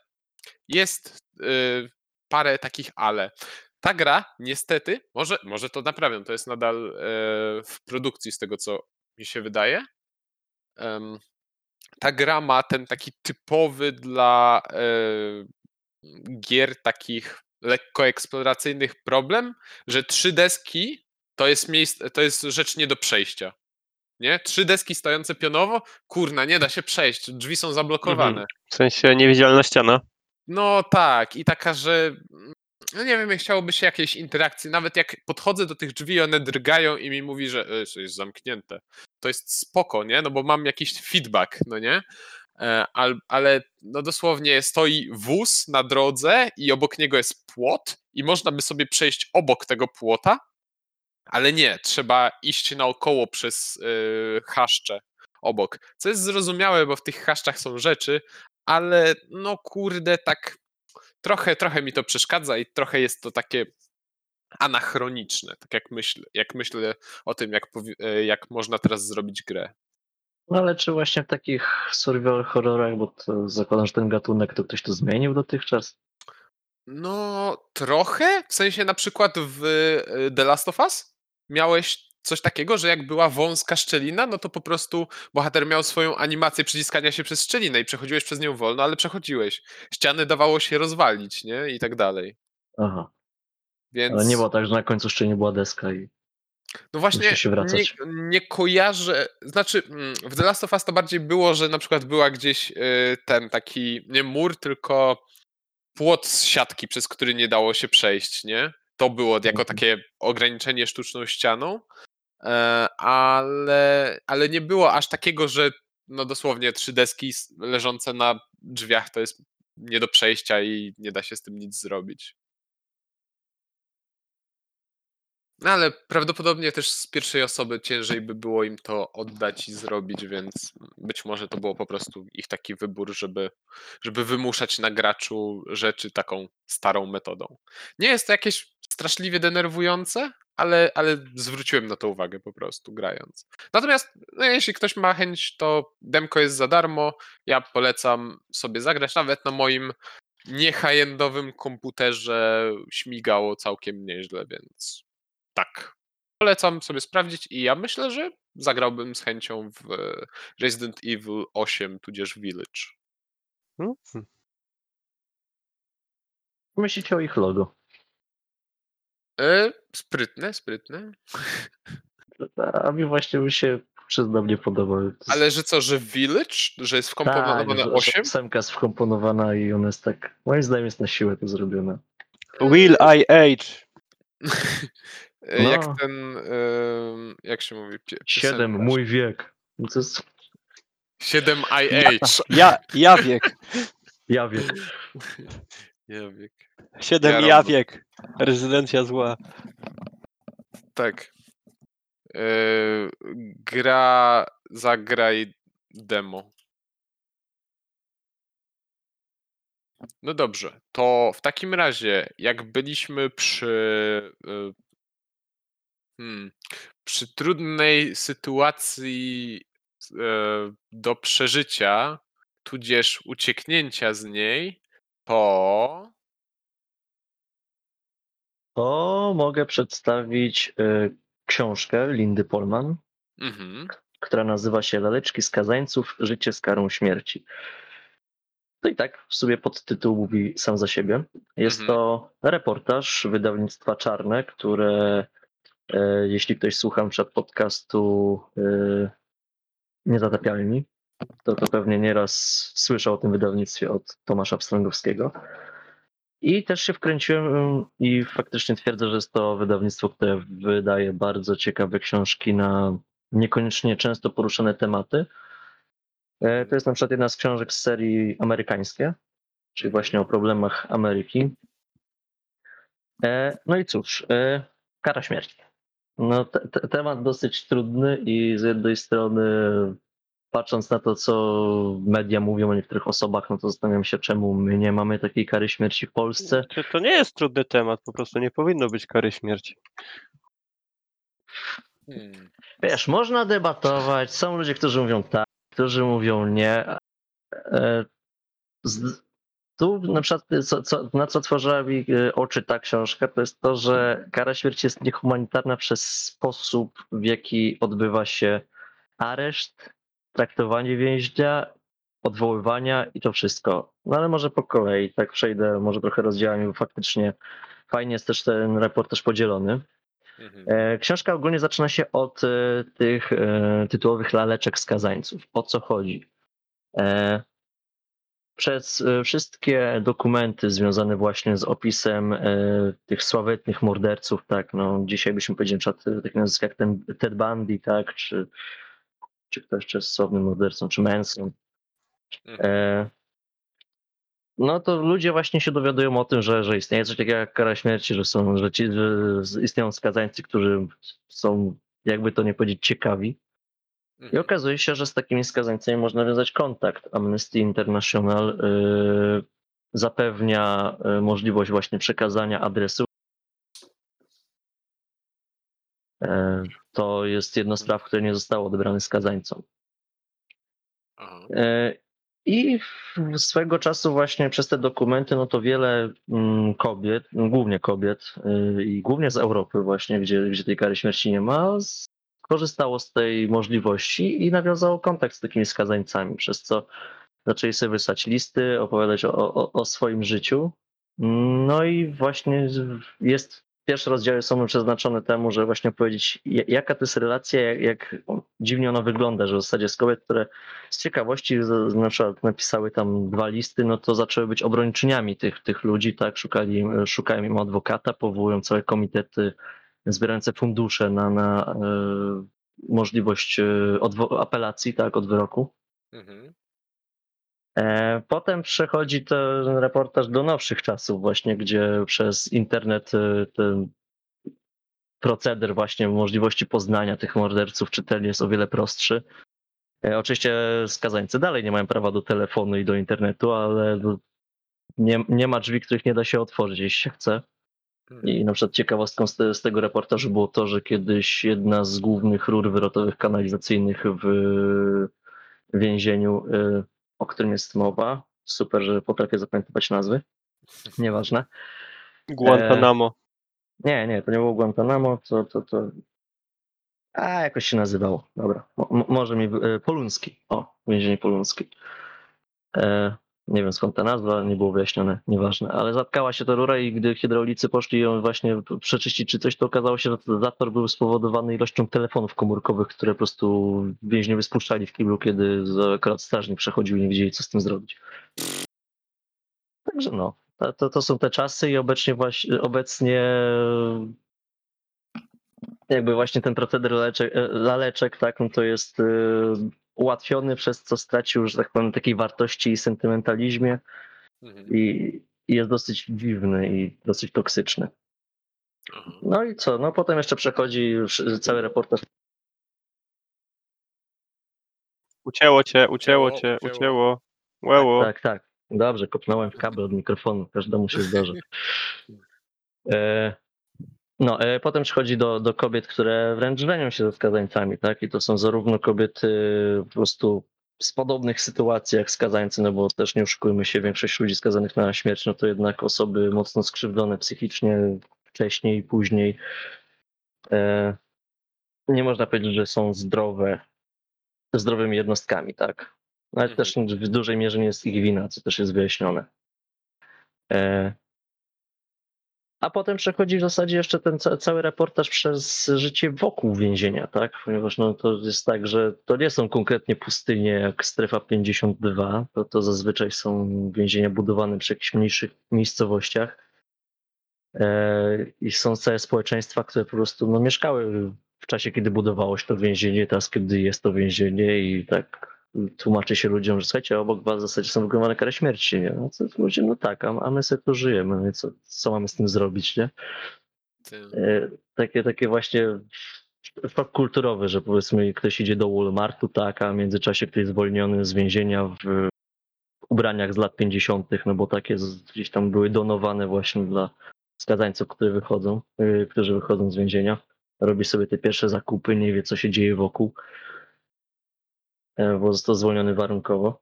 jest y, parę takich ale. Ta gra niestety, może, może to naprawią, to jest nadal e, w produkcji z tego co mi się wydaje. Em, ta gra ma ten taki typowy dla e, gier takich lekko eksploracyjnych problem, że trzy deski to jest miejsce, to jest rzecz nie do przejścia. Nie? Trzy deski stojące pionowo, kurna, nie da się przejść, drzwi są zablokowane. Mhm. W sensie niewidzialna ściana. No tak, i taka, że mm, no nie wiem, chciałoby się jakiejś interakcji. Nawet jak podchodzę do tych drzwi, one drgają i mi mówi, że e, to jest zamknięte. To jest spoko, nie? No bo mam jakiś feedback, no nie? E, al- Ale no dosłownie stoi wóz na drodze i obok niego jest płot i można by sobie przejść obok tego płota, ale nie, trzeba iść naokoło przez yy, chaszcze obok. Co jest zrozumiałe, bo w tych chaszczach są rzeczy, ale no kurde, tak trochę, trochę mi to przeszkadza i trochę jest to takie anachroniczne, tak jak myślę, jak myślę o tym, jak, e, jak można teraz zrobić grę. No ale czy właśnie w takich survival horrorach, bo to zakładam, że ten gatunek to ktoś tu zmienił dotychczas? No, trochę. W sensie na przykład w y, The Last of Us miałeś coś takiego, że jak była wąska szczelina, no to po prostu bohater miał swoją animację przyciskania się przez szczelinę i przechodziłeś przez nią wolno, ale przechodziłeś. Ściany dawało się rozwalić, nie? I tak dalej. Aha, Więc... ale nie było tak, że na końcu jeszcze nie była deska i No właśnie, nie, nie kojarzę. Znaczy, mm, w The Last of Us to bardziej było, że na przykład była gdzieś y, ten taki, nie mur, tylko płot z siatki, przez który nie dało się przejść, nie? To było jako Mhm. takie ograniczenie sztuczną ścianą, e, ale, ale nie było aż takiego, że no dosłownie trzy deski leżące na drzwiach to jest nie do przejścia i nie da się z tym nic zrobić. No ale prawdopodobnie też z pierwszej osoby ciężej by było im to oddać i zrobić, więc być może to było po prostu ich taki wybór, żeby, żeby wymuszać na graczu rzeczy taką starą metodą. Nie jest to jakieś straszliwie denerwujące, ale, ale zwróciłem na to uwagę po prostu grając. Natomiast no, jeśli ktoś ma chęć, to demko jest za darmo. Ja polecam sobie zagrać nawet na moim nie komputerze śmigało całkiem nieźle, więc tak. Polecam sobie sprawdzić i ja myślę, że zagrałbym z chęcią w Resident Evil 8 tudzież Village. Mhm. Myślicie o ich logo. E, sprytne, sprytne. A mi właśnie by się przyznam nie podoba. Ale że co, że Village? Że jest tak, wkomponowane że- 8? że Ósemka jest wkomponowana i ona jest tak, moim zdaniem jest na siłę to zrobione. Will I Age? E, Jak No. ten, em, jak się mówi? pie- Siedem, piosenkarz? mój wiek. No To jest 7 IH. Ja, Jawiek. ja wiek. Ja wiek. Siedem Jarondo. Jawiek. Rezydencja zła. Tak. E, gra, zagraj demo. No dobrze, to w takim razie, jak byliśmy przy, e, hmm, przy trudnej sytuacji e, do przeżycia, tudzież ucieknięcia z niej, to To mogę przedstawić y, książkę Lindy Polman, mhm, która nazywa się Laleczki skazańców, życie z karą śmierci. No i tak w sobie podtytuł mówi sam za siebie. Jest Mhm. to reportaż wydawnictwa Czarne, które jeśli ktoś słucha na przykład podcastu e, Nie zatapiamy mi, to, to pewnie nieraz słyszał o tym wydawnictwie od Tomasza Pstrągowskiego. I też się wkręciłem ym, i faktycznie twierdzę, że jest to wydawnictwo, które wydaje bardzo ciekawe książki na niekoniecznie często poruszane tematy. E, To jest na przykład jedna z książek z serii amerykańskie, czyli właśnie o problemach Ameryki. E, No i cóż, e, kara śmierci. No, te, te, temat dosyć trudny i z jednej strony patrząc na to, co media mówią o niektórych osobach, no to zastanawiam się, czemu my nie mamy takiej kary śmierci w Polsce. Czy to nie jest trudny temat, po prostu nie powinno być kary śmierci. hmm. Wiesz, można debatować, są ludzie, którzy mówią tak, którzy mówią nie. E, z- Tu na przykład, co, co, na co otworzyła mi e, oczy ta książka, to jest to, że kara śmierci jest niehumanitarna przez sposób, w jaki odbywa się areszt, traktowanie więźnia, odwoływania i to wszystko. No ale może po kolei, tak przejdę, może trochę rozdziałami, bo faktycznie fajnie jest też ten reportaż podzielony. Mhm. E, Książka ogólnie zaczyna się od e, tych e, tytułowych laleczek skazańców. O co chodzi? Przez e, wszystkie dokumenty związane właśnie z opisem e, tych sławetnych morderców, tak, no dzisiaj byśmy powiedzieli przykład e, takie nazwiska jak ten Ted Bundy, tak, czy, czy ktoś jeszcze jest sławnym mordercą, czy Manson. Mhm. E, No to ludzie właśnie się dowiadują o tym, że, że istnieje coś takiego jak kara śmierci, że są, że, ci, że istnieją skazańcy, którzy są, jakby to nie powiedzieć, ciekawi. I Mhm. okazuje się, że z takimi skazańcami można wiązać kontakt. Amnesty International y, zapewnia y, możliwość właśnie przekazania adresu. E, To jest jedna z spraw, które nie zostało odebrane skazańcom. I swego czasu właśnie przez te dokumenty, no to wiele mm, kobiet, głównie kobiet y, i głównie z Europy właśnie, gdzie, gdzie tej kary śmierci nie ma, skorzystało z tej możliwości i nawiązało kontakt z takimi skazańcami, przez co zaczęli sobie wysłać listy, opowiadać o, o, o swoim życiu. No i właśnie jest, pierwsze rozdziały są przeznaczone temu, że właśnie powiedzieć, ja- jaka to jest relacja, jak, jak dziwnie ona wygląda, że w zasadzie z kobiet, które z ciekawości na przykład napisały tam dwa listy, no to zaczęły być obrończyniami tych, tych ludzi, tak, szukali, szukają im adwokata, powołują całe komitety zbierające fundusze na, na e, możliwość e, odwo- apelacji, tak, od wyroku. Mhm. E, Potem przechodzi ten reportaż do nowszych czasów właśnie, gdzie przez internet e, ten proceder właśnie możliwości poznania tych morderców czytelnie jest o wiele prostszy. E, Oczywiście skazańcy dalej nie mają prawa do telefonu i do internetu, ale nie, nie ma drzwi, których nie da się otworzyć, jeśli się chce. I na przykład ciekawostką z, te, z tego reportażu było to, że kiedyś jedna z głównych rur wylotowych kanalizacyjnych w więzieniu, y, o którym jest mowa, super, że potrafię zapamiętywać nazwy, nieważne. Guantanamo. Nie, nie, to nie było Guantanamo, to, to, to... A, jakoś się nazywało, dobra. Mo, mo- może mi... y, Poluński, o, więzienie Poluński. E, nie wiem skąd ta nazwa, nie było wyjaśnione, nieważne, ale zatkała się ta rura i gdy hydraulicy poszli ją właśnie przeczyścić czy coś, to okazało się, że zator był spowodowany ilością telefonów komórkowych, które po prostu więźniowie spuszczali w kiblu, kiedy akurat strażnik przechodził i nie wiedzieli, co z tym zrobić. Także no, to, to, są te czasy i obecnie właśnie, obecnie jakby właśnie ten proceder laleczek, laleczek tak, no to jest e, ułatwiony, przez co stracił, że tak powiem, takiej wartości i sentymentalizmie Mhm. i, i jest dosyć dziwny i dosyć toksyczny. No i co? No potem jeszcze przechodzi już cały reportaż. Ucięło cię, ucięło cię, ucięło. ucięło. Łeło. Tak, tak. Dobrze, kopnąłem w kabel od mikrofonu, każdemu się zdarzy. E, no, e, potem przechodzi do, do kobiet, które wręcz żenią się ze skazańcami, tak? I to są zarówno kobiety po prostu z podobnych sytuacji jak skazańcy, no bo też nie oszukujmy się, większość ludzi skazanych na śmierć, no to jednak osoby mocno skrzywdzone psychicznie wcześniej i później. E, nie można powiedzieć, że są zdrowe, zdrowymi jednostkami, tak? Ale Mhm. też w dużej mierze nie jest ich wina, co też jest wyjaśnione. E, a potem przechodzi w zasadzie jeszcze ten ca- cały reportaż przez życie wokół więzienia, tak? Ponieważ no, to jest tak, że to nie są konkretnie pustynie jak Strefa 52, to, to zazwyczaj są więzienia budowane przy jakichś mniejszych miejscowościach. E, I są całe społeczeństwa, które po prostu no, mieszkały w czasie, kiedy budowało się to więzienie, teraz kiedy jest to więzienie i tak tłumaczy się ludziom, że słuchajcie, obok was w zasadzie są wykonywane kary śmierci, nie? No to ludzie, no tak, a, a my sobie tu żyjemy, no i co, co mamy z tym zrobić, nie? E, takie, takie właśnie szok kulturowy, że powiedzmy ktoś idzie do Walmartu, tak, a w międzyczasie ktoś zwolniony z więzienia w ubraniach z lat 50., no bo takie gdzieś tam były donowane właśnie dla skazańców, którzy wychodzą, e, którzy wychodzą z więzienia. Robi sobie te pierwsze zakupy, nie wie co się dzieje wokół, bo został zwolniony warunkowo.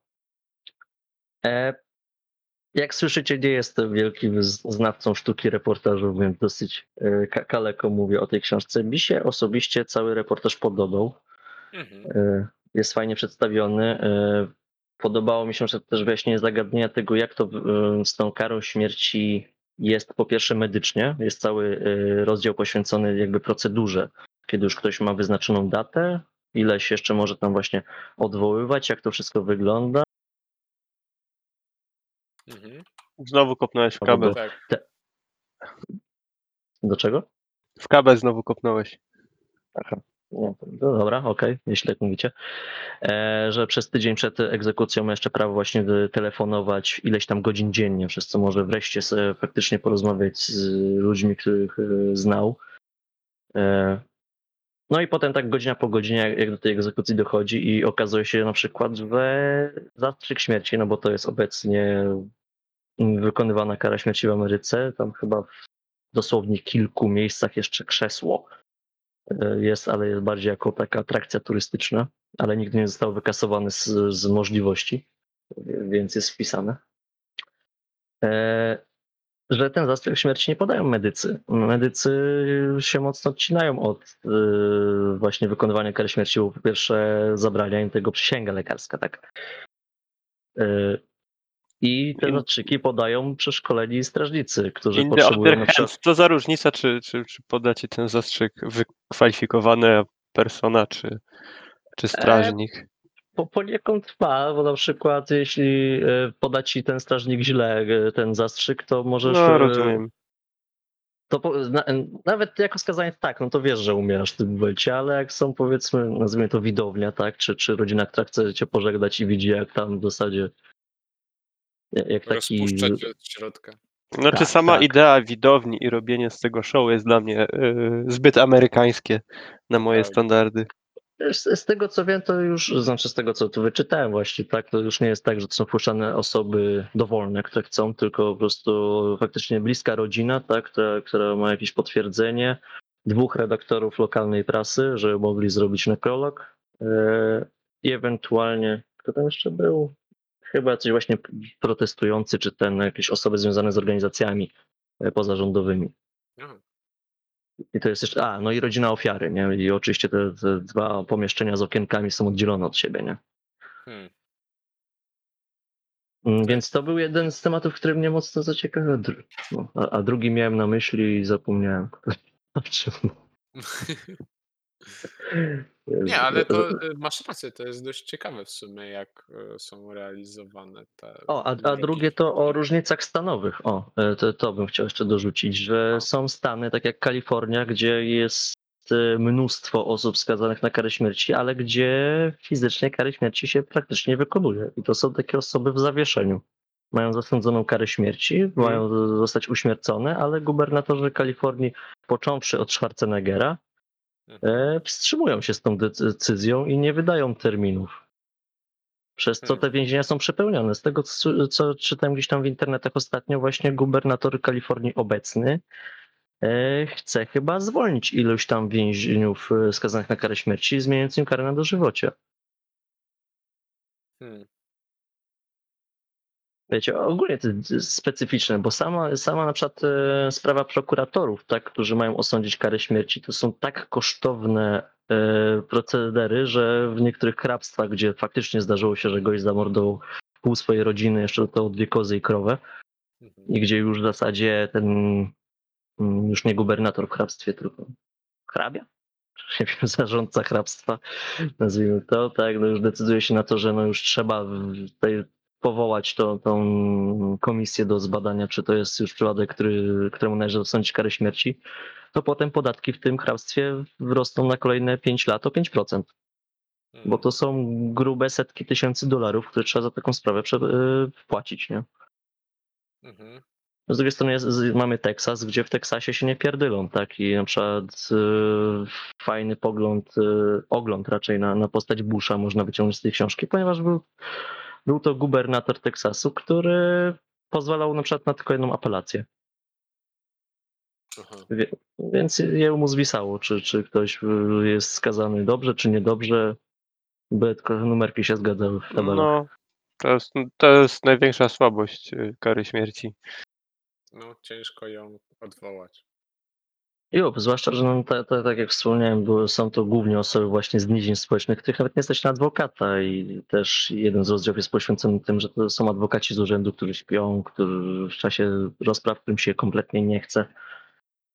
E, Jak słyszycie, nie jestem wielkim znawcą sztuki reportażu, więc dosyć e, ka- kaleko mówię o tej książce. Mi się osobiście cały reportaż podobał. Mhm. E, Jest fajnie przedstawiony. E, Podobało mi się też wyjaśnienie zagadnienia tego, jak to e, z tą karą śmierci jest po pierwsze medycznie. Jest cały e, rozdział poświęcony jakby procedurze, kiedy już ktoś ma wyznaczoną datę, ile się jeszcze może tam właśnie odwoływać, jak to wszystko wygląda. Mhm. Znowu kopnąłeś w kabel. Tak. Do czego? W kabel znowu kopnąłeś. Aha. No dobra, okej, jeśli tak mówicie. E, że przez tydzień przed egzekucją ma jeszcze prawo właśnie telefonować ileś tam godzin dziennie, przez co może wreszcie faktycznie porozmawiać z ludźmi, których e, znał. E, no i potem tak godzina po godzinie, jak- do tej egzekucji dochodzi i okazuje się na przykład, że zastrzyk śmierci, no bo to jest obecnie wykonywana kara śmierci w Ameryce, tam chyba w dosłownie kilku miejscach jeszcze krzesło e, jest, ale jest bardziej jako taka atrakcja turystyczna, ale nigdy nie został wykasowany z, z możliwości, więc jest wpisane. E, że ten zastrzyk śmierci nie podają medycy. Medycy się mocno odcinają od e, właśnie wykonywania kary śmierci, bo po pierwsze zabrania im tego przysięga lekarska, tak. E, I te zastrzyki podają przeszkoleni strażnicy, którzy In potrzebują na przykład co za różnica, czy, czy, czy podacie ten zastrzyk wykwalifikowana persona, czy, czy strażnik? Po, poniekąd trwa, bo na przykład jeśli e, poda ci ten strażnik źle e, ten zastrzyk, to możesz. No, e, rozumiem. To po, na, nawet jako skazaniec tak, no to wiesz, że umierasz w tym momencie, ale jak są powiedzmy, nazwijmy to widownia, tak, czy, czy rodzina, która chce cię pożegnać i widzi jak tam w zasadzie jak taki... Rozpuszczać cię od środka. Znaczy tak, sama tak. idea widowni i robienie z tego show jest dla mnie zbyt amerykańskie na moje Tak. standardy. Z, z tego co wiem, to już, znaczy z tego co tu wyczytałem właśnie, tak, to już nie jest tak, że to są wpuszczane osoby dowolne, które chcą, tylko po prostu faktycznie bliska rodzina, tak, która, która ma jakieś potwierdzenie, dwóch redaktorów lokalnej prasy, że mogli zrobić nekrolog e, i ewentualnie, kto tam jeszcze był? Chyba coś właśnie protestujący, czy ten, jakieś osoby związane z organizacjami e, pozarządowymi. Aha. I to jest jeszcze, a, no i rodzina ofiary, nie? I oczywiście te, te dwa pomieszczenia z okienkami są oddzielone od siebie, nie? Hmm. Mm, Więc to był jeden z tematów, który mnie mocno zaciekawił. No, a, a drugi miałem na myśli i zapomniałem. Czym. Nie, ale to y, masz rację, to jest dość ciekawe w sumie, jak y, są realizowane te. O, a, a drugie to o różnicach stanowych. O, e, to, to bym chciał jeszcze dorzucić, że No. są stany, tak jak Kalifornia, gdzie jest mnóstwo osób skazanych na karę śmierci, ale gdzie fizycznie kary śmierci się praktycznie wykonuje. I to są takie osoby w zawieszeniu. Mają zasądzoną karę śmierci, mają zostać uśmiercone, ale gubernatorzy Kalifornii, począwszy od Schwarzeneggera, Mhm. Wstrzymują się z tą decyzją i nie wydają terminów. Przez co Hmm. te więzienia są przepełnione. Z tego, co, czytam gdzieś tam w internetach ostatnio, właśnie gubernator Kalifornii obecny e, chce chyba zwolnić iluś tam więźniów e, skazanych na karę śmierci, zmieniając im karę na dożywocie. Hmm. Wiecie, ogólnie to jest specyficzne, bo sama, sama na przykład e, sprawa prokuratorów, tak, którzy mają osądzić karę śmierci, to są tak kosztowne e, procedery, że w niektórych hrabstwach, gdzie faktycznie zdarzyło się, że gość zamordował pół swojej rodziny, jeszcze do tego dwie kozy i krowę, Mhm. i gdzie już w zasadzie ten, mm, już nie gubernator w hrabstwie, tylko hrabia? Nie wiem, zarządca hrabstwa, nazwijmy to, tak, no już decyduje się na to, że no już trzeba tutaj powołać to, tą komisję do zbadania, czy to jest już przypadek, który, któremu należy zasądzić karę śmierci, to potem podatki w tym hrabstwie wzrosną na kolejne 5 lat o 5%, bo Hmm. to są grube setki tysięcy dolarów, które trzeba za taką sprawę y, wpłacić, nie? Mhm. Z drugiej strony jest, mamy Teksas, gdzie w Teksasie się nie pierdylą, tak? I na przykład y, fajny pogląd, y, ogląd raczej na, na postać Busha można wyciągnąć z tej książki, ponieważ był, był to gubernator Teksasu, który pozwalał na przykład na tylko jedną apelację. Aha. Wie, więc jemu zwisało, czy, czy ktoś y, jest skazany dobrze, czy niedobrze, by tylko numerki się zgadzały w tabelach. No, to jest, to jest największa słabość y, kary śmierci. No, ciężko ją odwołać. Jo, zwłaszcza, że no, ta, ta, tak jak wspomniałem, były, są to głównie osoby właśnie z nizin społecznych, których nawet nie stać na adwokata i też jeden z rozdziałów jest poświęcony tym, że to są adwokaci z urzędu, którzy śpią, którzy w czasie rozpraw, którym się kompletnie nie chce,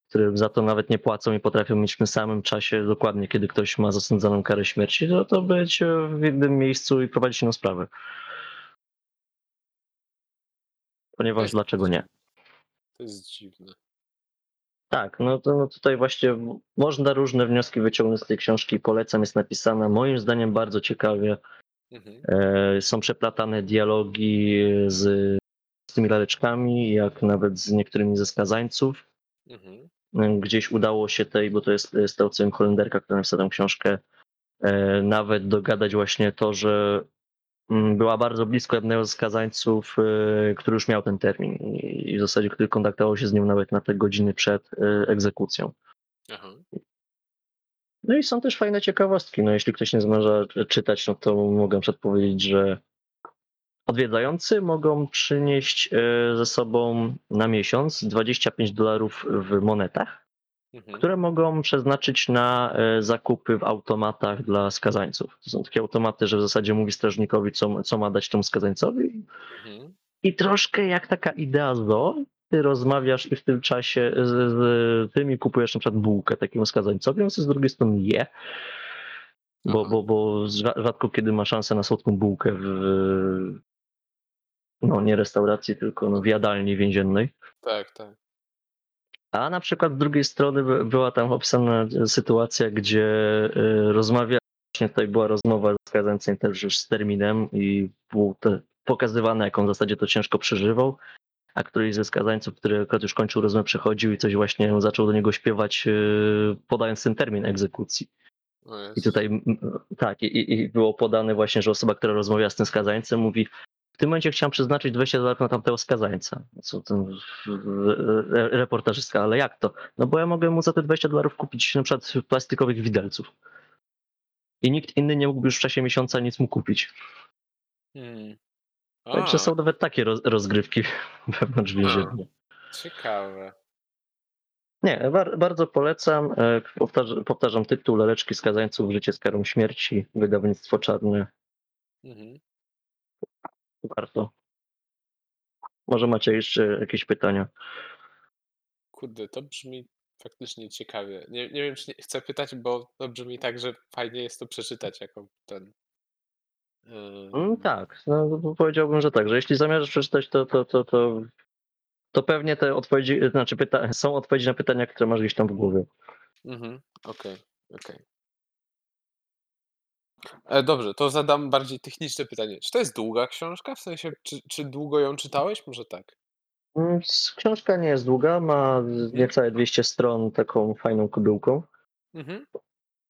którym za to nawet nie płacą i potrafią mieć w tym samym czasie, dokładnie kiedy ktoś ma zasądzoną karę śmierci, to, to być w jednym miejscu i prowadzić inną sprawę. Ponieważ jest- dlaczego nie? To jest dziwne. Tak, no to no tutaj właśnie można różne wnioski wyciągnąć z tej książki. Polecam, jest napisana moim zdaniem bardzo ciekawie. Mhm. E, Są przeplatane dialogi z, z tymi laleczkami, jak nawet z niektórymi ze skazańców. Mhm. E, Gdzieś udało się tej, bo to jest, autorem Holenderka, który napisał tę książkę, e, nawet dogadać właśnie to, że była bardzo blisko jednego z skazańców, e, który już miał ten termin i w zasadzie który kontaktował się z nim nawet na te godziny przed e, egzekucją. Aha. No i są też fajne ciekawostki. No jeśli ktoś nie zamierza czytać, no to mogę na przykład powiedzieć, że odwiedzający mogą przynieść e, ze sobą na miesiąc 25 dolarów w monetach, Mhm. które mogą przeznaczyć na e, zakupy w automatach dla skazańców. To są takie automaty, że w zasadzie mówi strażnikowi, co, co ma dać temu skazańcowi Mhm. i troszkę jak taka idea zo, ty rozmawiasz i w tym czasie z, z tymi kupujesz na przykład bułkę takiemu skazańcowi, on z drugiej strony je, bo, bo, bo rza- rzadko kiedy ma szansę na słodką bułkę w no nie restauracji, tylko no, w jadalni więziennej. Tak, tak. A na przykład z drugiej strony by- była tam opisana sytuacja, gdzie y, rozmawia, właśnie tutaj była rozmowa z skazańcem też już z terminem i było te, pokazywane, jak on w zasadzie to ciężko przeżywał, a któryś ze skazańców, który akurat już kończył rozmowę, przychodził i coś właśnie zaczął do niego śpiewać, y, podając ten termin egzekucji. O I tutaj, tak, i, i- było podane właśnie, że osoba, która rozmawia z tym skazańcem, mówi: tym momencie chciałem przeznaczyć 20 dolarów na tamtego skazańca. Co ten reportażystka, ale jak to? No bo ja mogę mu za te 20 dolarów kupić na przykład plastikowych widelców. I nikt inny nie mógłby już w czasie miesiąca nic mu kupić. Hmm. Także A, są nawet takie roz, rozgrywki wewnątrz więzienia. ciekawe. Nie, bar, bardzo polecam. E, Powtarzam, powtarzam tytuł Laleczki Skazańców, Życie z karą śmierci, wydawnictwo czarne. Mhm. Warto. Może macie jeszcze jakieś pytania? Kurde, to brzmi faktycznie ciekawie. Nie, nie wiem, czy nie, chcę pytać, bo to brzmi tak, że fajnie jest to przeczytać jako ten. Yy, Mm, tak, no, to powiedziałbym, że tak, że jeśli zamierzasz przeczytać, to, to, to, to, to pewnie te odpowiedzi, znaczy pyta, są odpowiedzi na pytania, które masz gdzieś tam w głowie. Mhm, okej, okej. E, Dobrze, to zadam bardziej techniczne pytanie. Czy to jest długa książka? W sensie, czy, czy długo ją czytałeś? Może tak. Mm, s- Książka nie jest długa, ma niecałe 200 stron taką fajną kubełką, Mhm.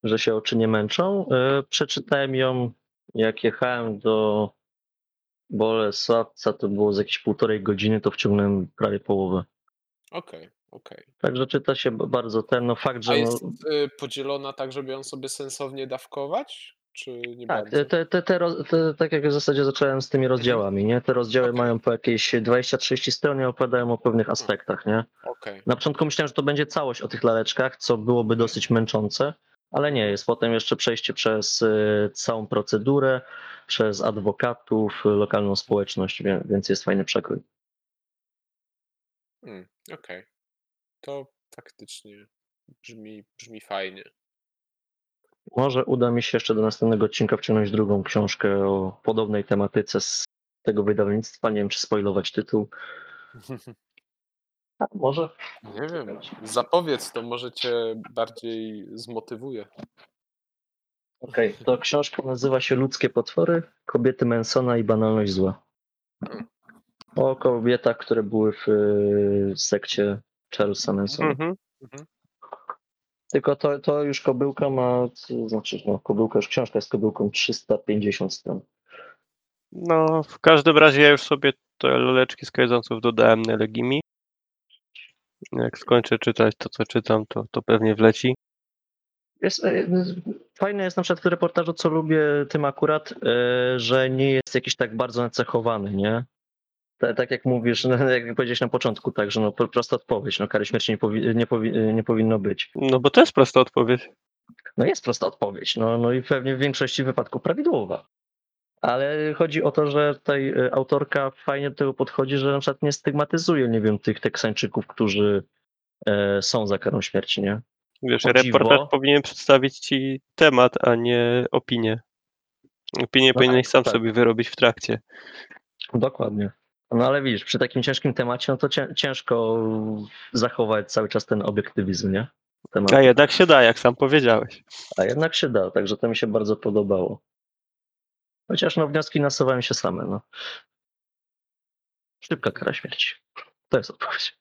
że się oczy nie męczą. E, Przeczytałem ją, jak jechałem do Bolesławca, to było z jakieś półtorej godziny, to wciągnąłem prawie połowę. Okej, okej. Także czyta się b- bardzo ten, no fakt, A że no, jest y, podzielona tak, żeby ją sobie sensownie dawkować? Czy nie Tak, bardzo? te, te, te, roz- te, tak jak w zasadzie zacząłem z tymi rozdziałami, nie? Te rozdziały Mhm. Okej. mają po jakieś 20-30 stron i opowiadają o pewnych aspektach, nie? Okej. Na początku myślałem, że to będzie całość o tych laleczkach, co byłoby dosyć męczące, ale nie, jest potem jeszcze przejście przez y, całą procedurę, przez adwokatów, lokalną społeczność, więc jest fajny przekrój. Hmm, okej. To faktycznie brzmi, brzmi fajnie. Może uda mi się jeszcze do następnego odcinka wciągnąć drugą książkę o podobnej tematyce z tego wydawnictwa. Nie wiem, czy spoilować tytuł. A, może. Nie wiem, zapowiedz to, może cię bardziej zmotywuje. Okej, to książka nazywa się Ludzkie potwory, kobiety Mansona i banalność zła. O kobietach, które były w y, sekcie Charlesa Mansona. Mhm. Tylko to, to już kobyłka ma, to znaczy no, kobyłka już książka jest kobyłką 350 stron. No, w każdym razie ja już sobie te loleczki z kajdanców dodałem na Legimi. Jak skończę czytać to, co czytam, to, to pewnie wleci. Jest, e, fajne jest na przykład w reportażu, co lubię tym akurat, e, że nie jest jakiś tak bardzo nacechowany, nie? Ta- Tak jak mówisz, no, jak powiedziałeś na początku, tak, że no, prosta odpowiedź, no kary śmierci nie, powi- nie, powi- nie powinno być. No bo to jest prosta odpowiedź. No jest prosta odpowiedź, no, no i pewnie w większości wypadków prawidłowa. Ale chodzi o to, że tutaj e, autorka fajnie do tego podchodzi, że na przykład nie stygmatyzuje, nie wiem, tych Teksańczyków, którzy e, są za karą śmierci, nie? Wiesz, O dziwo. reportaż powinien przedstawić ci temat, a nie opinię. Opinię No powinieneś tak, sam tak. sobie wyrobić w trakcie. Dokładnie. No ale widzisz, przy takim ciężkim temacie, no to cię, ciężko zachować cały czas ten obiektywizm, nie? Temat. A jednak się da, jak sam powiedziałeś. A jednak się da, także to mi się bardzo podobało. Chociaż no wnioski nasuwają się same, no. Szybka kara śmierci. To jest odpowiedź.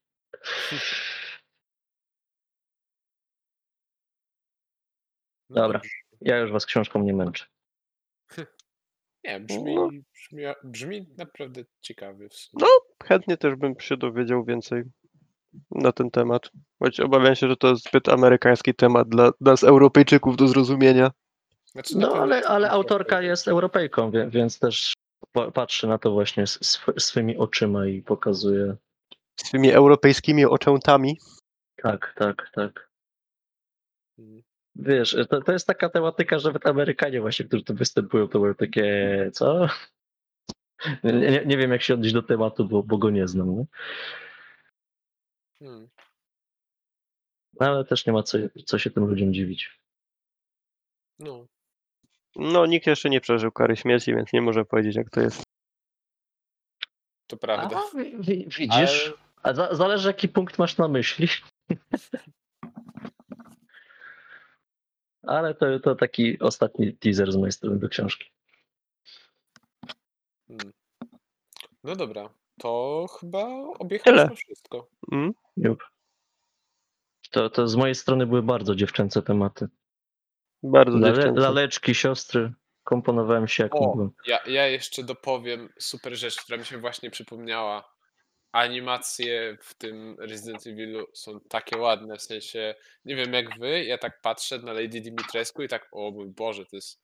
No Dobra. Ja już was książką nie męczę. Nie, brzmi, No. brzmi, brzmi naprawdę ciekawy w sumie. No. Chętnie też bym się dowiedział więcej na ten temat. Choć obawiam się, że to jest zbyt amerykański temat dla nas, Europejczyków, do zrozumienia. Znaczy, na No pewno ale, ale to autorka trochę- jest Europejką, wie- więc też pa- patrzy na to właśnie sw- swymi oczyma i pokazuje. Swymi europejskimi oczętami. Tak, tak, tak. Mm. Wiesz, to, to jest taka tematyka, że nawet Amerykanie właśnie, którzy tu występują, to były takie, co? Nie, nie, wiem, jak się odnieść do tematu, bo, bo go nie znam. Nie? Hmm. No, ale też nie ma co, co się tym ludziom dziwić. No, No, nikt jeszcze nie przeżył kary śmierci, więc nie może powiedzieć, jak to jest. to prawda. A, wi- wi- widzisz? A za, zależy, jaki punkt masz na myśli. Ale to, to taki ostatni teaser z mojej strony do książki. Hmm. No dobra, to chyba objechaliśmy wszystko. Mm? Jup. To, to z mojej strony były bardzo dziewczęce tematy. Bardzo Lale, dziewczęce. laleczki, siostry. Komponowałem się jak O, mogłem. ja, ja jeszcze dopowiem super rzecz, która mi się właśnie przypomniała. Animacje w tym Resident Evilu są takie ładne, w sensie, nie wiem jak wy, ja tak patrzę na Lady Dimitrescu i tak, o mój Boże, to jest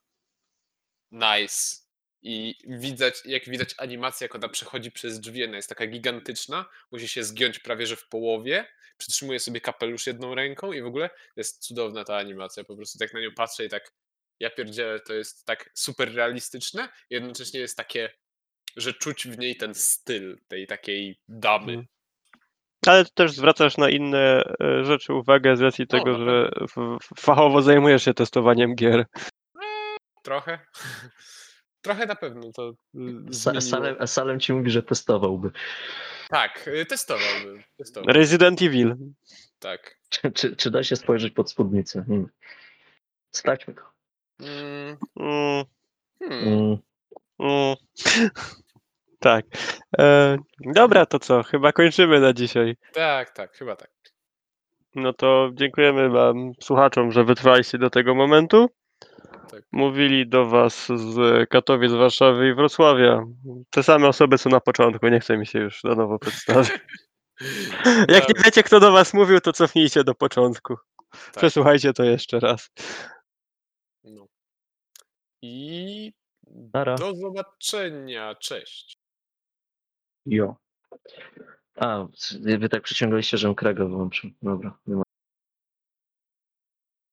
nice. I widać, jak widać animację, jak ona przechodzi przez drzwi, ona jest taka gigantyczna, musi się zgiąć prawie że w połowie, przytrzymuje sobie kapelusz jedną ręką i w ogóle jest cudowna ta animacja, po prostu tak na nią patrzę i tak, ja pierdzielę, to jest tak super realistyczne, jednocześnie jest takie, że czuć w niej ten styl tej takiej damy. Mhm. Ale ty też zwracasz na inne e, rzeczy uwagę z racji No, tego, na że fachowo zajmujesz się testowaniem gier. Trochę. Trochę na pewno to y, Sa. Salem, Salem ci mówi, że testowałby. Tak, y, testowałbym. testowałbym. Resident Evil. Tak. Czy, czy, czy da się spojrzeć pod spódnicę? Hmm. Sprawdźmy to. Mm, Mm, hmm. Mm. Tak. E, dobra, to co? Chyba kończymy na dzisiaj. Tak, tak, chyba tak. No to dziękujemy Wam, słuchaczom, że wytrwaliście do tego momentu. Tak. Mówili do Was z Katowic, Warszawy i Wrocławia. Te same osoby, co na początku. Nie chcę mi się już na nowo przedstawić. Jak nie wiecie, kto do Was mówił, to cofnijcie do początku. tak, Przesłuchajcie to jeszcze raz. no. I Nara. do zobaczenia. Cześć. Jo. A, wy tak przyciągaliście, żebym Krego wyłączył. Dobra, nie ma